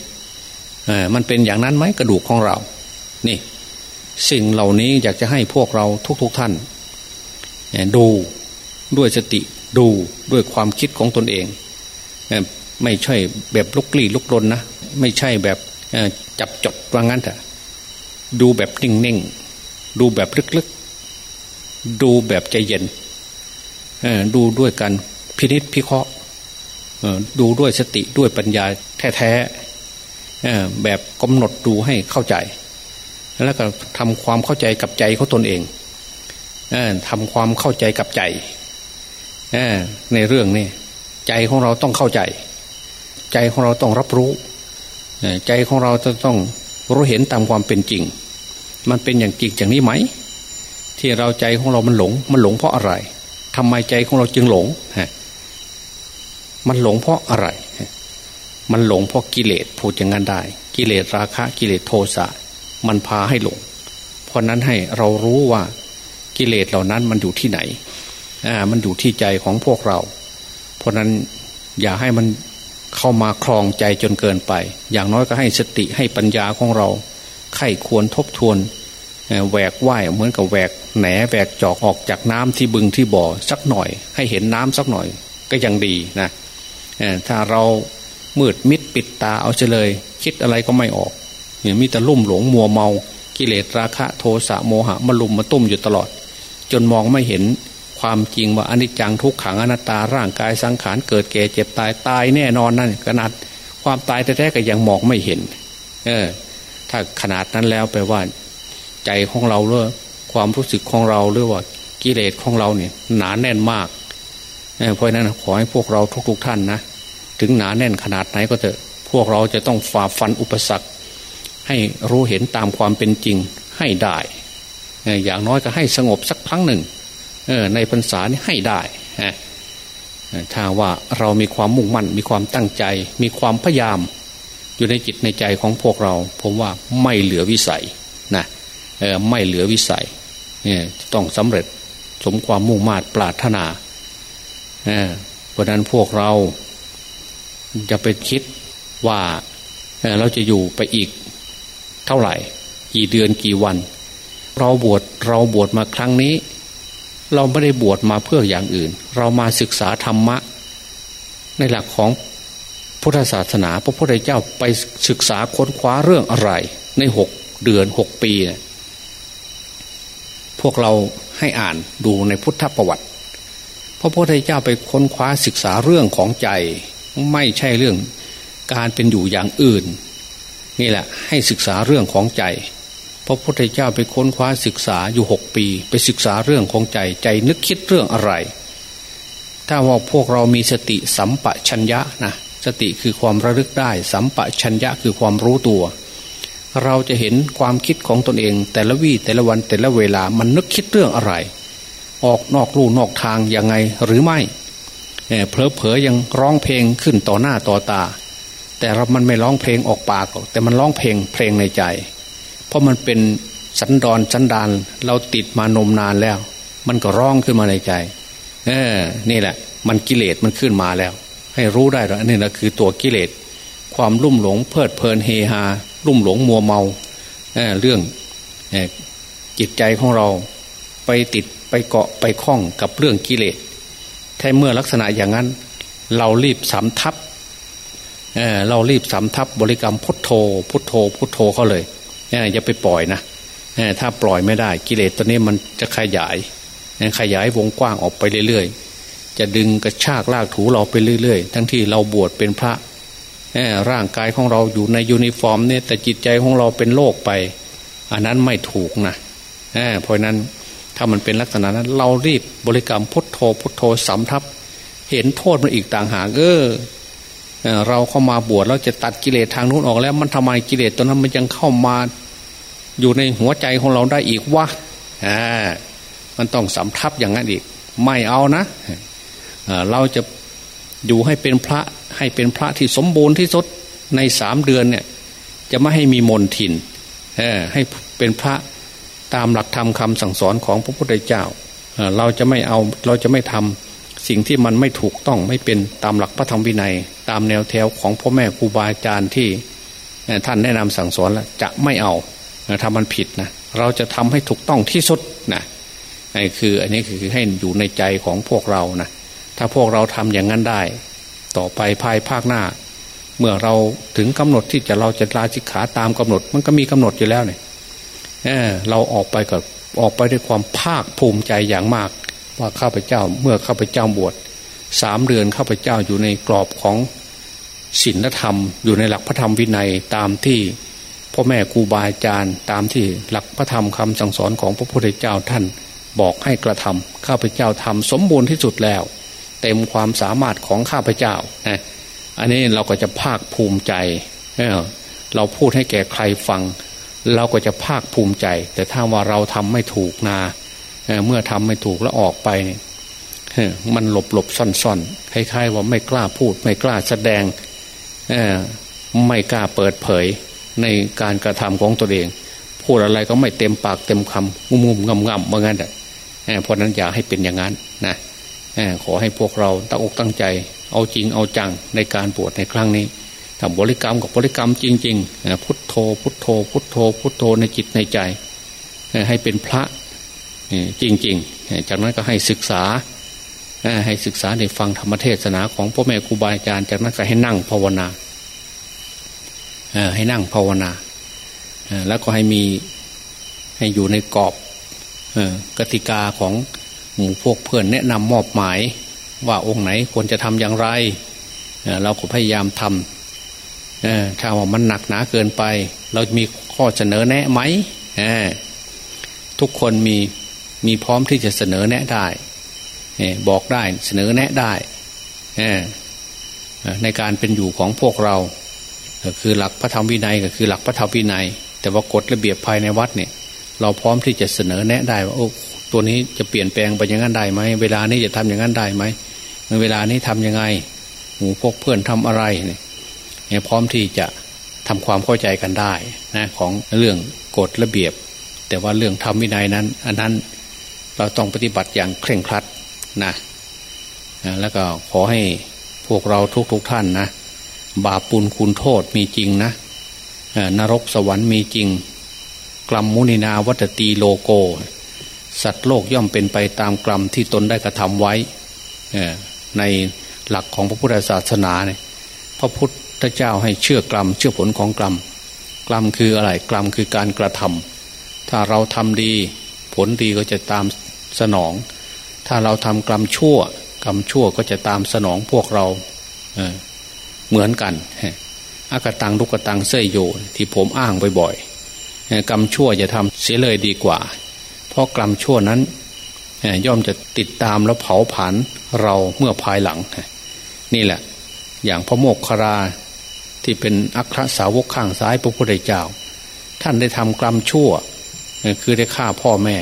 มันเป็นอย่างนั้นไหมกระดูกของเรา นี่ สิ่งเหล่านี้อยากจะให้พวกเราทุกๆทท่าน ดูด้วยสติดูด้วยความคิดของตนเอง ไม่ใช่แบบลุกลี้ลุกลนนะไม่ใช่แบบจับจดว่างั้นเถอะดูแบบนิ่งๆดูแบบลึกๆ ดูแบบใจเย็นดูด้วยกันพินิษพิเคราะห์ดูด้วยสติด้วยปัญญาแท้ๆแบบกำหนดดูให้เข้าใจ แล้วก็ทำความเข้าใจกับใจเขาตนเองทำความเข้าใจกับใจในเรื่องนี้ ใจของเราต้องเข้าใจ ใจของเราต้องรับรู้ ใจของเราจะต้องรู้เห็นตามความเป็นจริง มันเป็นอย่างจริงอย่างนี้ไหม ที่เราใจของเรามันหลง มันหลงเพราะอะไรทำไมใจของเราจึงหลงฮะมันหลงเพราะอะไร มันหลงเพราะกิเลสพูดอย่างนั้นได้ กิเลสราคะกิเลสโทสะมันพาให้หลง เพราะนั้นให้เรารู้ว่ากิเลสเหล่านั้นมันอยู่ที่ไหน อ่า มันอยู่ที่ใจของพวกเรา เพราะนั้นอย่าให้มันเข้ามาคลองใจจนเกินไป อย่างน้อยก็ให้สติให้ปัญญาของเรา ไข้ควรทบทวนแหวกว่ายเหมือนกับแหวกแหนแหวกจอกออกจากน้ำที่บึงที่บ่อสักหน่อย ให้เห็นน้ำสักหน่อยก็ยังดีนะถ้าเรามืดมิดปิดตาเอาเฉลย คิดอะไรก็ไม่ออกเนี่ยมีแต่ลุ่มหลงมัวเมา กิเลสราคะโทสะโมหะมาลุมมาตุ้มอยู่ตลอด จนมองไม่เห็น ความจริงว่าอนิจจังทุกขังอนัตตาร่างกายสังขารเกิดแก่เจ็บตายตายแน่นอนนั่นขนาดความตายแท้ๆก็ยังมองไม่เห็น เออ ถ้าขนาดนั้นแล้วแปลว่า ใจของเราเรือความรู้สึกของเราหรือว่ากิเลสของเราเนี่ย หนาแน่นมากเพราะนั้นขอให้พวกเราทุกๆทท่านนะถึงหนาแน่นขนาดไหนก็เถอะพวกเราจะต้องฝ่าฟันอุปสรรค ให้รู้เห็นตามความเป็นจริงให้ได้ อย่างน้อยก็ให้สงบสักครั้งหนึ่ง ในพรรษานี้ให้ได้ถ้าว่าเรามีความมุ่งมั่น มีความตั้งใจ มีความพยายาม อยู่ในจิตในใจของพวกเรา ผมว่าไม่เหลือวิสัยนะไม่เหลือวิสัยต้องสำเร็จสมความมุ่งมา่ปรารถนาเพราะนั้นพวกเราจะไปคิดว่าเราจะอยู่ไปอีกเท่าไหร่ กี่เดือนกี่วัน เราบวชเราบวชมาครั้งนี้ เราไม่ได้บวชมาเพื่ออย่างอื่น เรามาศึกษาธรรมะ ในหลักของพุทธศาสนา พระพุทธเจ้าไปศึกษาค้นคว้าเรื่องอะไร ในหกเดือนหกปีพวกเราให้อ่านดูในพุทธประวัติ พระพุทธเจ้าไปค้นคว้าศึกษาเรื่องของใจ ไม่ใช่เรื่องการเป็นอยู่อย่างอื่น นี่แหละให้ศึกษาเรื่องของใจ พระพุทธเจ้าไปค้นคว้าศึกษาอยู่หกปี ไปศึกษาเรื่องของใจใจนึกคิดเรื่องอะไร ถ้าว่าพวกเรามีสติสัมปชัญญะนะสติคือความระลึกได้ สัมปชัญญะคือความรู้ตัว เราจะเห็นความคิดของตนเอง แต่ละวี่แต่ละวันแต่ละเวลามันนึกคิดเรื่องอะไร ออกนอกลู่นอกทางยังไงหรือไม่เพลอเผยยังร้องเพลงขึ้นต่อหน้าต่อตา แต่เรามันไม่ร้องเพลงออกปากแต่มันร้องเพลงเพลงในใจ เพราะมันเป็นสันดอนสันดานเราติดมานมนานแล้ว มันก็ร้องขึ้นมาในใจ เออ นี่แหละ มันกิเลสมันขึ้นมาแล้ว ให้รู้ได้แล้วนี่แหละคือตัวกิเลส ความลุ่มหลงเพลิดเพลินเฮฮาลุ่มหลงมัวเมาเอเรื่องจิตใจของเราไปติดไปเกาะไปคล้องกับเรื่องกิเลสถ้าเมื่อลักษณะอย่างนั้น เรารีบสำทับเเรารีบสำทับบริกรรมพุทโธ พุทโธ พุทโธเขาเลย อย่าไปปล่อยนะถ้าปล่อยไม่ได้กิเลสตัวนี้มันจะขยาย ขยายวงกว้างออกไปเรื่อยๆ จะดึงกระชากลากถูเราไปเรื่อยๆ ทั้งที่เราบวชเป็นพระร่างกายของเราอยู่ในยูนิฟอร์มเนี่ยแต่จิตใจของเราเป็นโลกไป อันนั้นไม่ถูกนะเพราะนั้นถ้ามันเป็นลักษณะนั้นเรารีบบริกรรมพุทโธพุทโธสำทับ เห็นโทษมันอีกต่างหากเออ เราเข้ามาบวชเราจะตัดกิเลสทางนู้นออกแล้ว มันทำไมกิเลสตัวนั้นมันยังเข้ามาอยู่ในหัวใจของเราได้อีกวะอ่ามันต้องสำทับอย่างนั้นอีก ไม่เอานะเราจะอยู่ให้เป็นพระให้เป็นพระที่สมบูรณ์ที่สุดในสามเดือนเนี่ย จะไม่ให้มีมนทินให้เป็นพระตามหลักธรรมคาสั่งสอนของพระพุทธเจ้า เราจะไม่เอาเราจะไม่ทำ สิ่งที่มันไม่ถูกต้องไม่เป็นตามหลักพระธรรมวินัย ตามแนวแถวของพ่อแม่ครูบาอาจารย์ที่ท่านแนะนำสั่งสอนแล้วจะไม่เอาถ้ามันผิดนะเราจะทำให้ถูกต้องที่สุดนะนี่คืออันนี้คือให้อยู่ในใจของพวกเรานะถ้าพวกเราทำอย่างนั้นได้ ต่อไปภายภาคหน้า เมื่อเราถึงกำหนดที่จะเราจะลาสิกขาตามกำหนด มันก็มีกำหนดอยู่แล้วเนี่ยเเราออกไปกับออกไปด้วยความภาคภูมิใจอย่างมาก ว่าข้าพเจ้าเมื่อข้าพเจ้าบวชสามเดือนข้าพเจ้าอยู่ในกรอบของศีลธรรม อยู่ในหลักพระธรรมวินัยตามที่พ่อแม่ครูบาอาจารย์ ตามที่หลักพระธรรมคำสั่งสอนของพระพุทธเจ้าท่านบอกให้กระทำข้าพเจ้าทำสมบูรณ์ที่สุดแล้ว เต็มความสามารถของข้าพเจ้านะอันนี้เราก็จะภาคภูมิใจเราพูดให้แก่ใครฟัง เราก็จะภาคภูมิใจ แต่ถ้าว่าเราทำไม่ถูกนา เมื่อทำไม่ถูกแล้วออกไปเนี่ยมันหลบหลบซ่อนซ่อนคล้ายๆว่าไม่กล้าพูด ไม่กล้าแสดงไม่กล้าเปิดเผยในการกระทำของตัวเอง พูดอะไรก็ไม่เต็มปากเต็มคำงุ่มงุมงำงำเมื่องั้นแหละเพราะนั้นอย่าให้เป็นอย่างนั้นนะขอให้พวกเราตั้งอกตั้งใจ เอาจริงเอาจังในการบวชในครั้งนี้ทำบริกรรมกับบริกรรมจริง ๆ พุทโธ พุทโธ พุทโธ พุทโธในจิตในใจ ให้เป็นพระ จริงๆ จากนั้นก็ให้ศึกษาให้ศึกษาในฟังธรรมเทศนาของพ่อแม่ครูบาอาจารย์จากนั้นก็ให้นั่งภาวนาให้นั่งภาวนาแล้วก็ให้มีให้อยู่ในกรอบกติกาของหมู่พวกเพื่อนแนะนำมอบหมาย ว่าองค์ไหนควรจะทำอย่างไร เราก็พยายามทำถ้าว่ามันหนักหนาเกินไป เรามีข้อเสนอแนะไหมทุกคนมี มีพร้อมที่จะเสนอแนะได้บอกได้เสนอแนะได้ในการเป็นอยู่ของพวกเราคือหลักพระธรรมวินัยก็คือหลักพระธรรมวินัย แต่ว่ากฎระเบียบภายในวัดเนี่ย เราพร้อมที่จะเสนอแนะได้ว่าโอ้ตัวนี้จะเปลี่ยนแปลงไปอย่างนั้นได้ไหมเวลานี้จะทำอย่างนั้นได้ไหมเวลานี้ทํำยังไงหมู่พวกเพื่อนทำอะไรเนี่ยพร้อมที่จะทำความเข้าใจกันได้นะของเรื่องกฎระเบียบ แต่ว่าเรื่องธรรมวินัยนั้น อันนั้น เราต้องปฏิบัติอย่างเคร่งครัดนะแล้วก็ขอให้พวกเราทุกๆทท่านนะบาปปุลคุณโทษมีจริงนะนรกสวรรค์มีจริงกลัมมุนินาวัตตีโลโก สัตว์โลกย่อมเป็นไปตามกรรมที่ตนได้กระทำไว้ในหลักของพระพุทธศาสนาเนี่ยพระพุทธเจ้าให้เชื่อกรรม เชื่อผลของกรรม กรรมคืออะไรกรรมคือการกระทำถ้าเราทำดี ผลดีก็จะตาม สนอง ถ้าเราทำกรรมชั่ว กรรมชั่วก็จะตามสนองพวกเราเหมือนกันอากตังลุกตังเสยโยที่ผมอ้างบ่อยๆกรรมชั่วจะทำเสียเลยดีกว่า เพราะกรรมชั่วนั้นย่อมจะติดตามแล้วเผาผลาญเราเมื่อภายหลัง นี่แหละ อย่างพระโมกขราที่เป็นอัครสาวกข้างซ้ายพระพุทธเจ้า ท่านได้ทำกรรมชั่ว คือได้ฆ่าพ่อแม่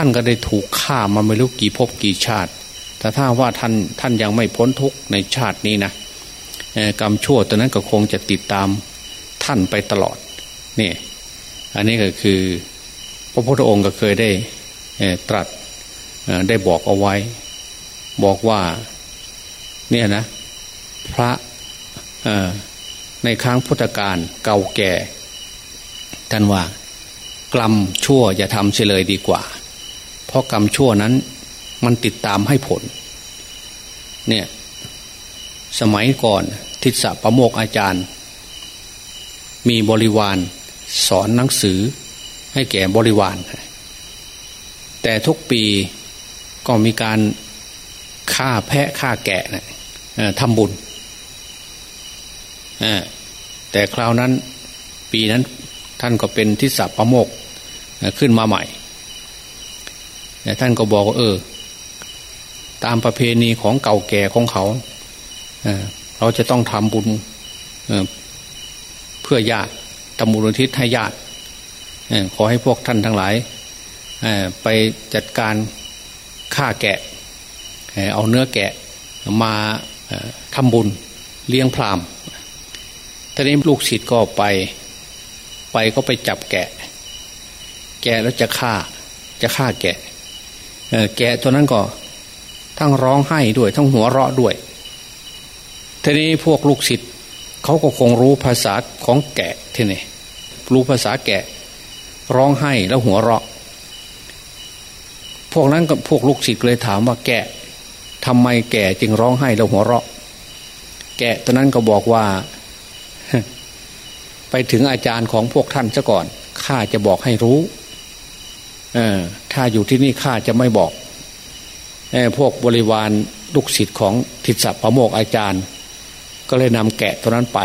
ท่านก็ได้ถูกฆ่ามาไม่รู้กี่ภพกี่ชาติ แต่ถ้าว่าท่านท่านยังไม่พ้นทุกข์ในชาตินี้นะกรรมชั่วตัวนั้นก็คงจะติดตามท่านไปตลอดนี่อันนี้ก็คือ พระพุทธองค์ก็เคยได้ตรัสได้บอกเอาไว้ บอกว่าเนี่ยนะ พระในครั้งพุทธกาลเก่าแก่ท่านว่ากรรมชั่วอย่าทำเฉลยดีกว่า เพราะกรรมชั่วนั้นมันติดตามให้ผล เนี่ย สมัยก่อนทิศประโมกอาจารย์ มีบริวาร สอนหนังสือให้แก่บริวาร แต่ทุกปีก็มีการฆ่าแพะฆ่าแกะนะทำบุญแต่คราวนั้นปีนั้นท่านก็เป็นทิศประโมกขึ้นมาใหม่ ท่านก็บอกว่าเออ ตามประเพณีของเก่าแก่ของเขาเราจะต้องทำบุญเพื่อญาติทำบุญอุทิศให้ญาติขอให้พวกท่านทั้งหลายไปจัดการฆ่าแกะ เอาเนื้อแกะมาทำบุญเลี้ยงพรามท่านี้ลูกศิษย์ก็ไป ไปก็ไปจับแกะ แกะแล้วจะฆ่า จะฆ่าแกะ แกะตัวนั้นก็ทั้งร้องไห้ด้วย ทั้งหัวเราะด้วยทีนี้พวกลูกศิษย์เขาก็คงรู้ภาษาของแกะทีนี่รู้ภาษาแกะ ร้องไห้แล้วหัวเราะ พวกนั้นกับพวกลูกศิษย์เลยถามว่าแกะทำไมแกจึงร้องไห้แล้วหัวเราะ แกะตอนนั้นก็บอกว่า ไปถึงอาจารย์ของพวกท่านซะก่อนข้าจะบอกให้รู้ เออ ถ้าอยู่ที่นี่ข้าจะไม่บอกอพวกบริวารลูกศิษย์ของทิศประโมกอาจารย์ ก็เลยนำแกะตัวนั้นไป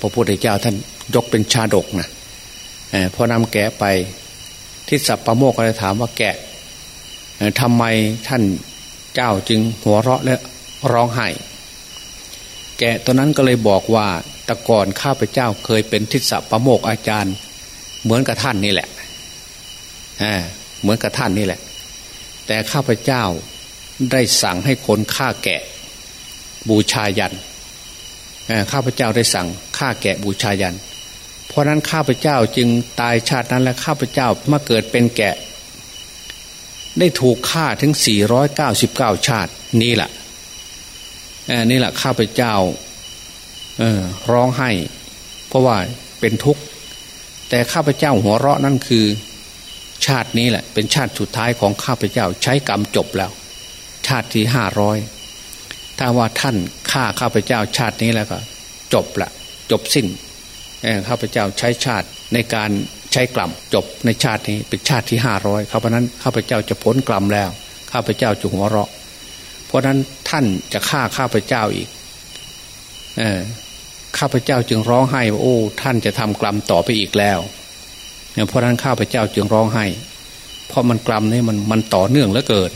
พระพุทธเจ้าท่านยกเป็นชาดกนะพอนำแกะไปทิศประโมกก็เลยถามว่าแกะทำไมท่านเจ้าจึงหัวเราะและร้องไห้แกะตัวนั้นก็เลยบอกว่าแต่ก่อนข้าพเจ้าเคยเป็นทิศประโมกอาจารย์ เหมือนกับท่านนี่แหละ เหมือนกับท่านนี่แหละ แต่ข้าพเจ้าได้สั่งให้คนฆ่าแกะ บูชายันข้าพเจ้าได้สั่งฆ่าแกะบูชายัน เพราะนั้นข้าพเจ้าจึงตายชาตินั้นและข้าพเจ้ามาเกิดเป็นแกะ ได้ถูกฆ่าถึง 499 ชาตินี่แหละนี่แหละข้าพเจ้าร้องไห้ เพราะว่าเป็นทุกข์ แต่ข้าพเจ้าหัวเราะนั่นคือ ชาตินี้แหละ เป็นชาติสุดท้ายของข้าพเจ้า ใช้กรรมจบแล้ว ชาติที่ห้าร้อยถ้าว่าท่านฆ่าข้าพเจ้าชาตินี้แล้วก็ จบละจบสิ้นข้าพเจ้าใช้ชาติในการใช้กลัมจบในชาตินี้เป็นชาติที่ห้าร้อยเพราะนั้นข้าพเจ้าจะพ้นกลัมแล้ว ข้าพเจ้าจะหัวเราะ เพราะนั้นท่านจะฆ่าข้าพเจ้าอีกเอข้าพเจ้าจึงร้องไห้ว่าโอ้ ท่านจะทำกลัมต่อไปอีกแล้ว เพราะนั้นข้าพเจ้าจึงร้องไห้เพราะมันกลัมนี่มันมันต่อเนื่องเหลือเกิน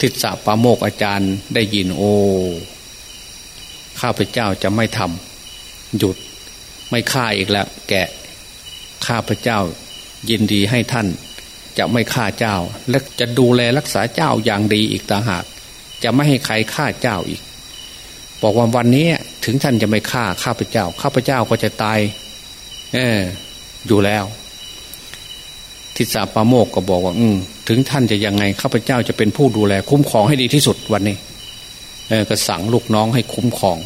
ทิศปาโมกอาจารย์ได้ยินโอ้ข้าพเจ้าจะไม่ทำหยุดไม่ฆ่าอีกแล้ว แกะข้าพเจ้ายินดีให้ท่าน จะไม่ฆ่าเจ้า และจะดูแลรักษาเจ้าอย่างดีอีกต่างหาก จะไม่ให้ใครฆ่าเจ้าอีก บอกว่าวันนี้ถึงท่านจะไม่ฆ่าข้าพเจ้า ข้าพเจ้าก็จะตาย เออ อยู่แล้วทิศาปาโมกก็บอกว่า อืถึงท่านจะยังไงข้าพเจ้าจะเป็นผู้ดูแล คุ้มครองให้ดีที่สุดวันนี้ เออก็สั่งลูกน้องให้คุ้มครอง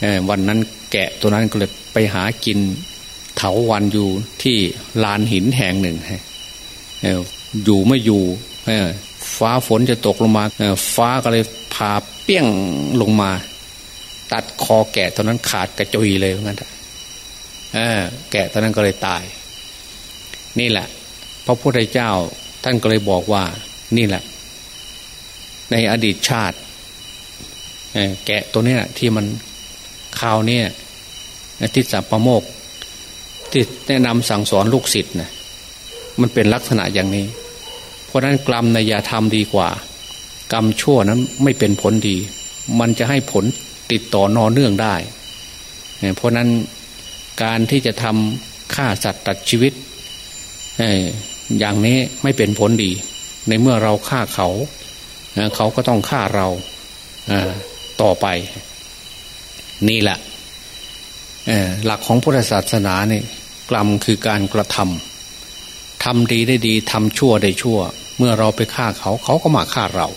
เออวันนั้นแกะตัวนั้นก็เลยไปหากินเถาวันอยู่ที่ลานหินแห่งหนึ่งอยู่ไม่อยู่ เออ ฟ้าฝนจะตกลงมา เออฟ้าก็เลยพาเปี้ยงลงมา ตัดคอแกะตัวนั้นขาดกระจุยเลยเหมือนกัน แกะตัวนั้นก็เลยตาย นี่แหละ พระพุทธเจ้าท่านก็เลยบอกว่า นี่แหละ ในอดีตชาติแกะตัวนี้ที่มันคราวนี้ทิศประโมกที่แนะนำสั่งสอนลูกศิษย์นะมันเป็นลักษณะอย่างนี้ เพราะนั้นกรรมในยาธรรมดีกว่า กรรมชั่วนั้นไม่เป็นผลดี มันจะให้ผลติดต่อนอเนื่องได้ เพราะนั้น การที่จะทำฆ่าสัตว์ตัดชีวิตอย่างนี้ไม่เป็นผลดี ในเมื่อเราฆ่าเขา เขาก็ต้องฆ่าเราต่อไป นี่แหละหลักของพุทธศาสนาเนี่ยกรรมคือการกระทำทำดีได้ดีทำชั่วได้ชั่ว เมื่อเราไปฆ่าเขาเขาก็มาฆ่าเรา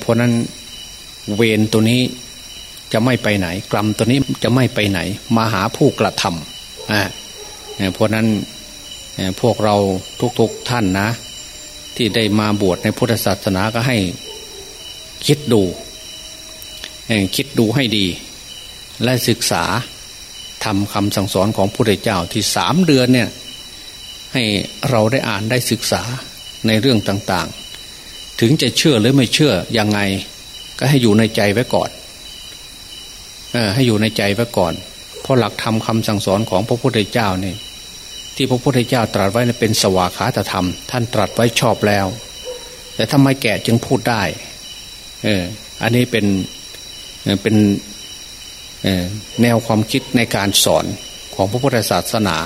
เพราะนั้นเวรตัวนี้ จะไม่ไปไหน กรรมตัวนี้จะไม่ไปไหน มาหาผู้กระทำเพราะนั้นพวกเราทุกๆทท่านนะ ที่ได้มาบวชในพุทธศาสนาก็ให้คิดดูคิดดูให้ดี และศึกษาทำคำสั่งสอนของพระพุทธเจ้าที่สามเดือนเนี่ยให้เราได้อ่านได้ศึกษาในเรื่องต่างๆ ถึงจะเชื่อหรือไม่เชื่อยังไง ก็ให้อยู่ในใจไว้ก่อน ให้อยู่ในใจไว้ก่อน เพราะหลักธรรมคาสั่งสอนของพระพุทธเจ้านี่ ที่พระพุทธเจ้าตรัสไว้เป็นสวากขาตธรรม ท่านตรัสไว้ชอบแล้ว แต่ทำไมแก่จึงพูดได้ เออ อันนี้เป็นเป็นแนวความคิดในการสอนของพระพุทธศาสนา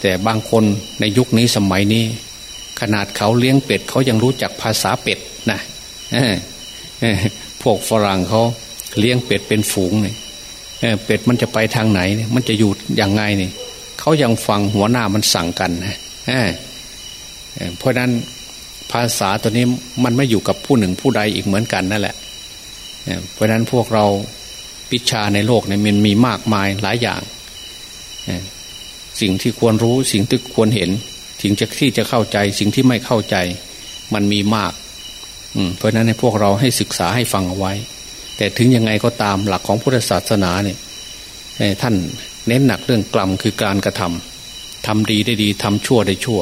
แต่บางคนในยุคนี้สมัยนี้ ขนาดเขาเลี้ยงเป็ดเขายังรู้จักภาษาเป็ดนะพวกฝรั่งเขา เลี้ยงเป็ดเป็นฝูงเนี่ยเป็ดมันจะไปทางไหน มันจะอยู่อย่างไงนี่เขายังฟังหัวหน้ามันสั่งกันนะเพราะนั้นภาษาตัวนี้มันไม่อยู่กับผู้หนึ่งผู้ใดอีกเหมือนกันนั่นแหละเพราะนั้นพวกเราวิชาในโลกเนี่ยมันมีมากมายหลายอย่างสิ่งที่ควรรู้สิ่งที่ควรเห็น สิ่งที่จะเข้าใจสิ่งที่ไม่เข้าใจ มันมีมากเพราะนั้นในพวกเราให้ศึกษาให้ฟังเอาไว้ แต่ถึงยังไงก็ตามหลักของพุทธศาสนาเนี่ยท่านเน้นหนักเรื่องกรรมคือการกระทำทำดีได้ดีทำชั่วได้ชั่ว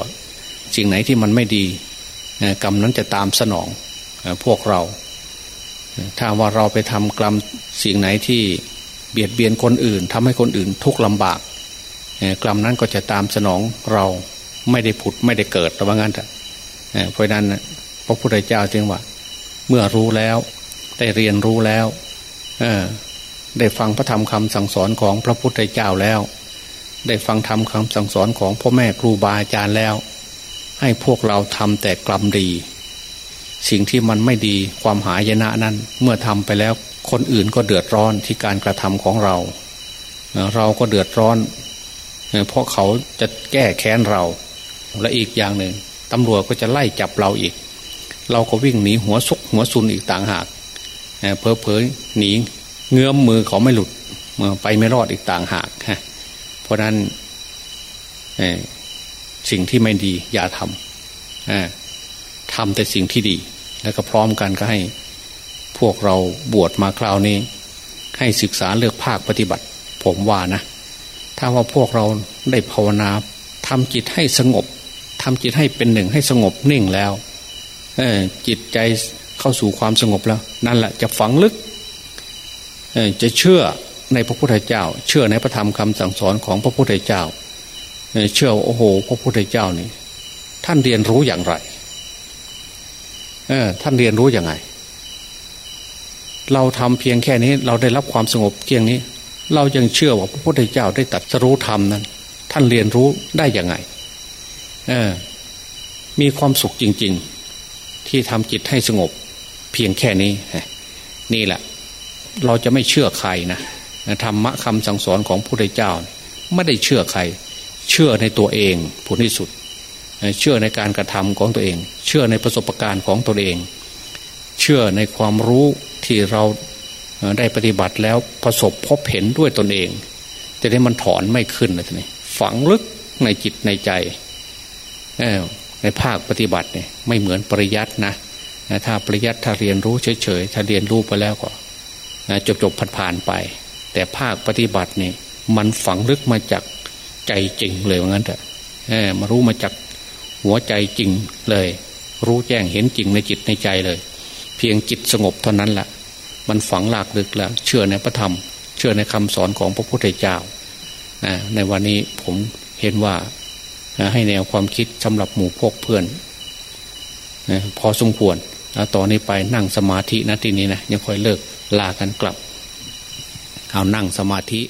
สิ่งไหนที่มันไม่ดีกรรมนั้นจะตามสนองพวกเรา ถ้าว่าเราไปทำกรรมสิ่งไหนที่เบียดเบียนคนอื่นทำให้คนอื่นทุกข์ลำบากกรรมนั้นก็จะตามสนองเราไม่ได้ผุดไม่ได้เกิดระว่างั้นเถอะเพราะนั้นพระพุทธเจ้าจึงว่า เมื่อรู้แล้ว ได้เรียนรู้แล้วได้ฟังพระธรรมคำสั่งสอนของพระพุทธเจ้าแล้ว ได้ฟังธรรมคำสั่งสอนของพ่อแม่ครูบาอาจารย์แล้ว ให้พวกเราทำแต่กรรมดี สิ่งที่มันไม่ดีความหายนะนั้น เมื่อทำไปแล้วคนอื่นก็เดือดร้อนที่การกระทำของเรา เราก็เดือดร้อน เพราะเขาจะแก้แค้นเรา และอีกอย่างหนึ่งตำรวจก็จะไล่จับเราอีก เราก็วิ่งหนีหัวซุกหัวซุนอีกต่างหาก เพอเพอหนีเงื้อมมือเขาไม่หลุดไปไม่รอดอีกต่างหากฮะเพราะนั้นสิ่งที่ไม่ดีอย่าทำทำแต่สิ่งที่ดี แล้วก็พร้อมกันก็ให้พวกเราบวชมาคราวนี้ ให้ศึกษาเลือกภาคปฏิบัติ ผมว่านะ ถ้าว่าพวกเราได้ภาวนาทำจิตให้สงบทำจิตให้เป็นหนึ่งให้สงบนิ่งแล้วจิตใจ เข้าสู่ความสงบแล้ว นั่นแหละจะฝังลึกจะเชื่อในพระพุทธเจ้า เชื่อในพระธรรมคำสั่งสอนของพระพุทธเจ้า เชื่อโอ้โห พระพุทธเจ้านี่ ท่านเรียนรู้อย่างไรเออท่านเรียนรู้อย่างไง เราทำเพียงแค่นี้ เราได้รับความสงบเพียงนี้ เรายังเชื่อว่าพระพุทธเจ้าได้ตัดสรู้ธรรมนั้น ท่านเรียนรู้ได้อย่างไงเออมีความสุขจริง ๆ ที่ทำจิตให้สงบ พียงแค่นี้ นี่แหละ เราจะไม่เชื่อใครนะธรรมะคำสั่งสอนของพระพุทธเจ้า ไม่ได้เชื่อใคร เชื่อในตัวเองผลที่สุด เชื่อในการกระทำของตัวเอง เชื่อในประสบการณ์ของตัวเอง เชื่อในความรู้ที่เราได้ปฏิบัติแล้วประสบพบเห็นด้วยตนเองแต่นี้มันถอนไม่ขึ้นเลยทีนี้ฝังลึกในจิตในใจในภาคปฏิบัติเนี่ยไม่เหมือนปริยัตินะ ถ้าปริยัติถ้าเรียนรู้เฉยๆถ้าเรียนรู้ไปแล้วก็จบจบผ่านๆไป แต่ภาคปฏิบัตินี่มันฝังลึกมาจากใจจริงเลยว่างั้นเถอะมารู้มาจากหัวใจจริงเลย รู้แจ้งเห็นจริงในจิตในใจเลย เพียงจิตสงบเท่านั้นแหละมันฝังหลากลึกแล้ว เชื่อในพระธรรม เชื่อในคำสอนของพระพุทธเจ้าในวันนี้ผมเห็นว่าให้แนวความคิดสำหรับหมู่พวกเพื่อนพอสมควร ต่อนนี้ไปนั่งสมาธินะทีนี้นะยังค่อยเลิกลากันกลับ เอานั่งสมาธิ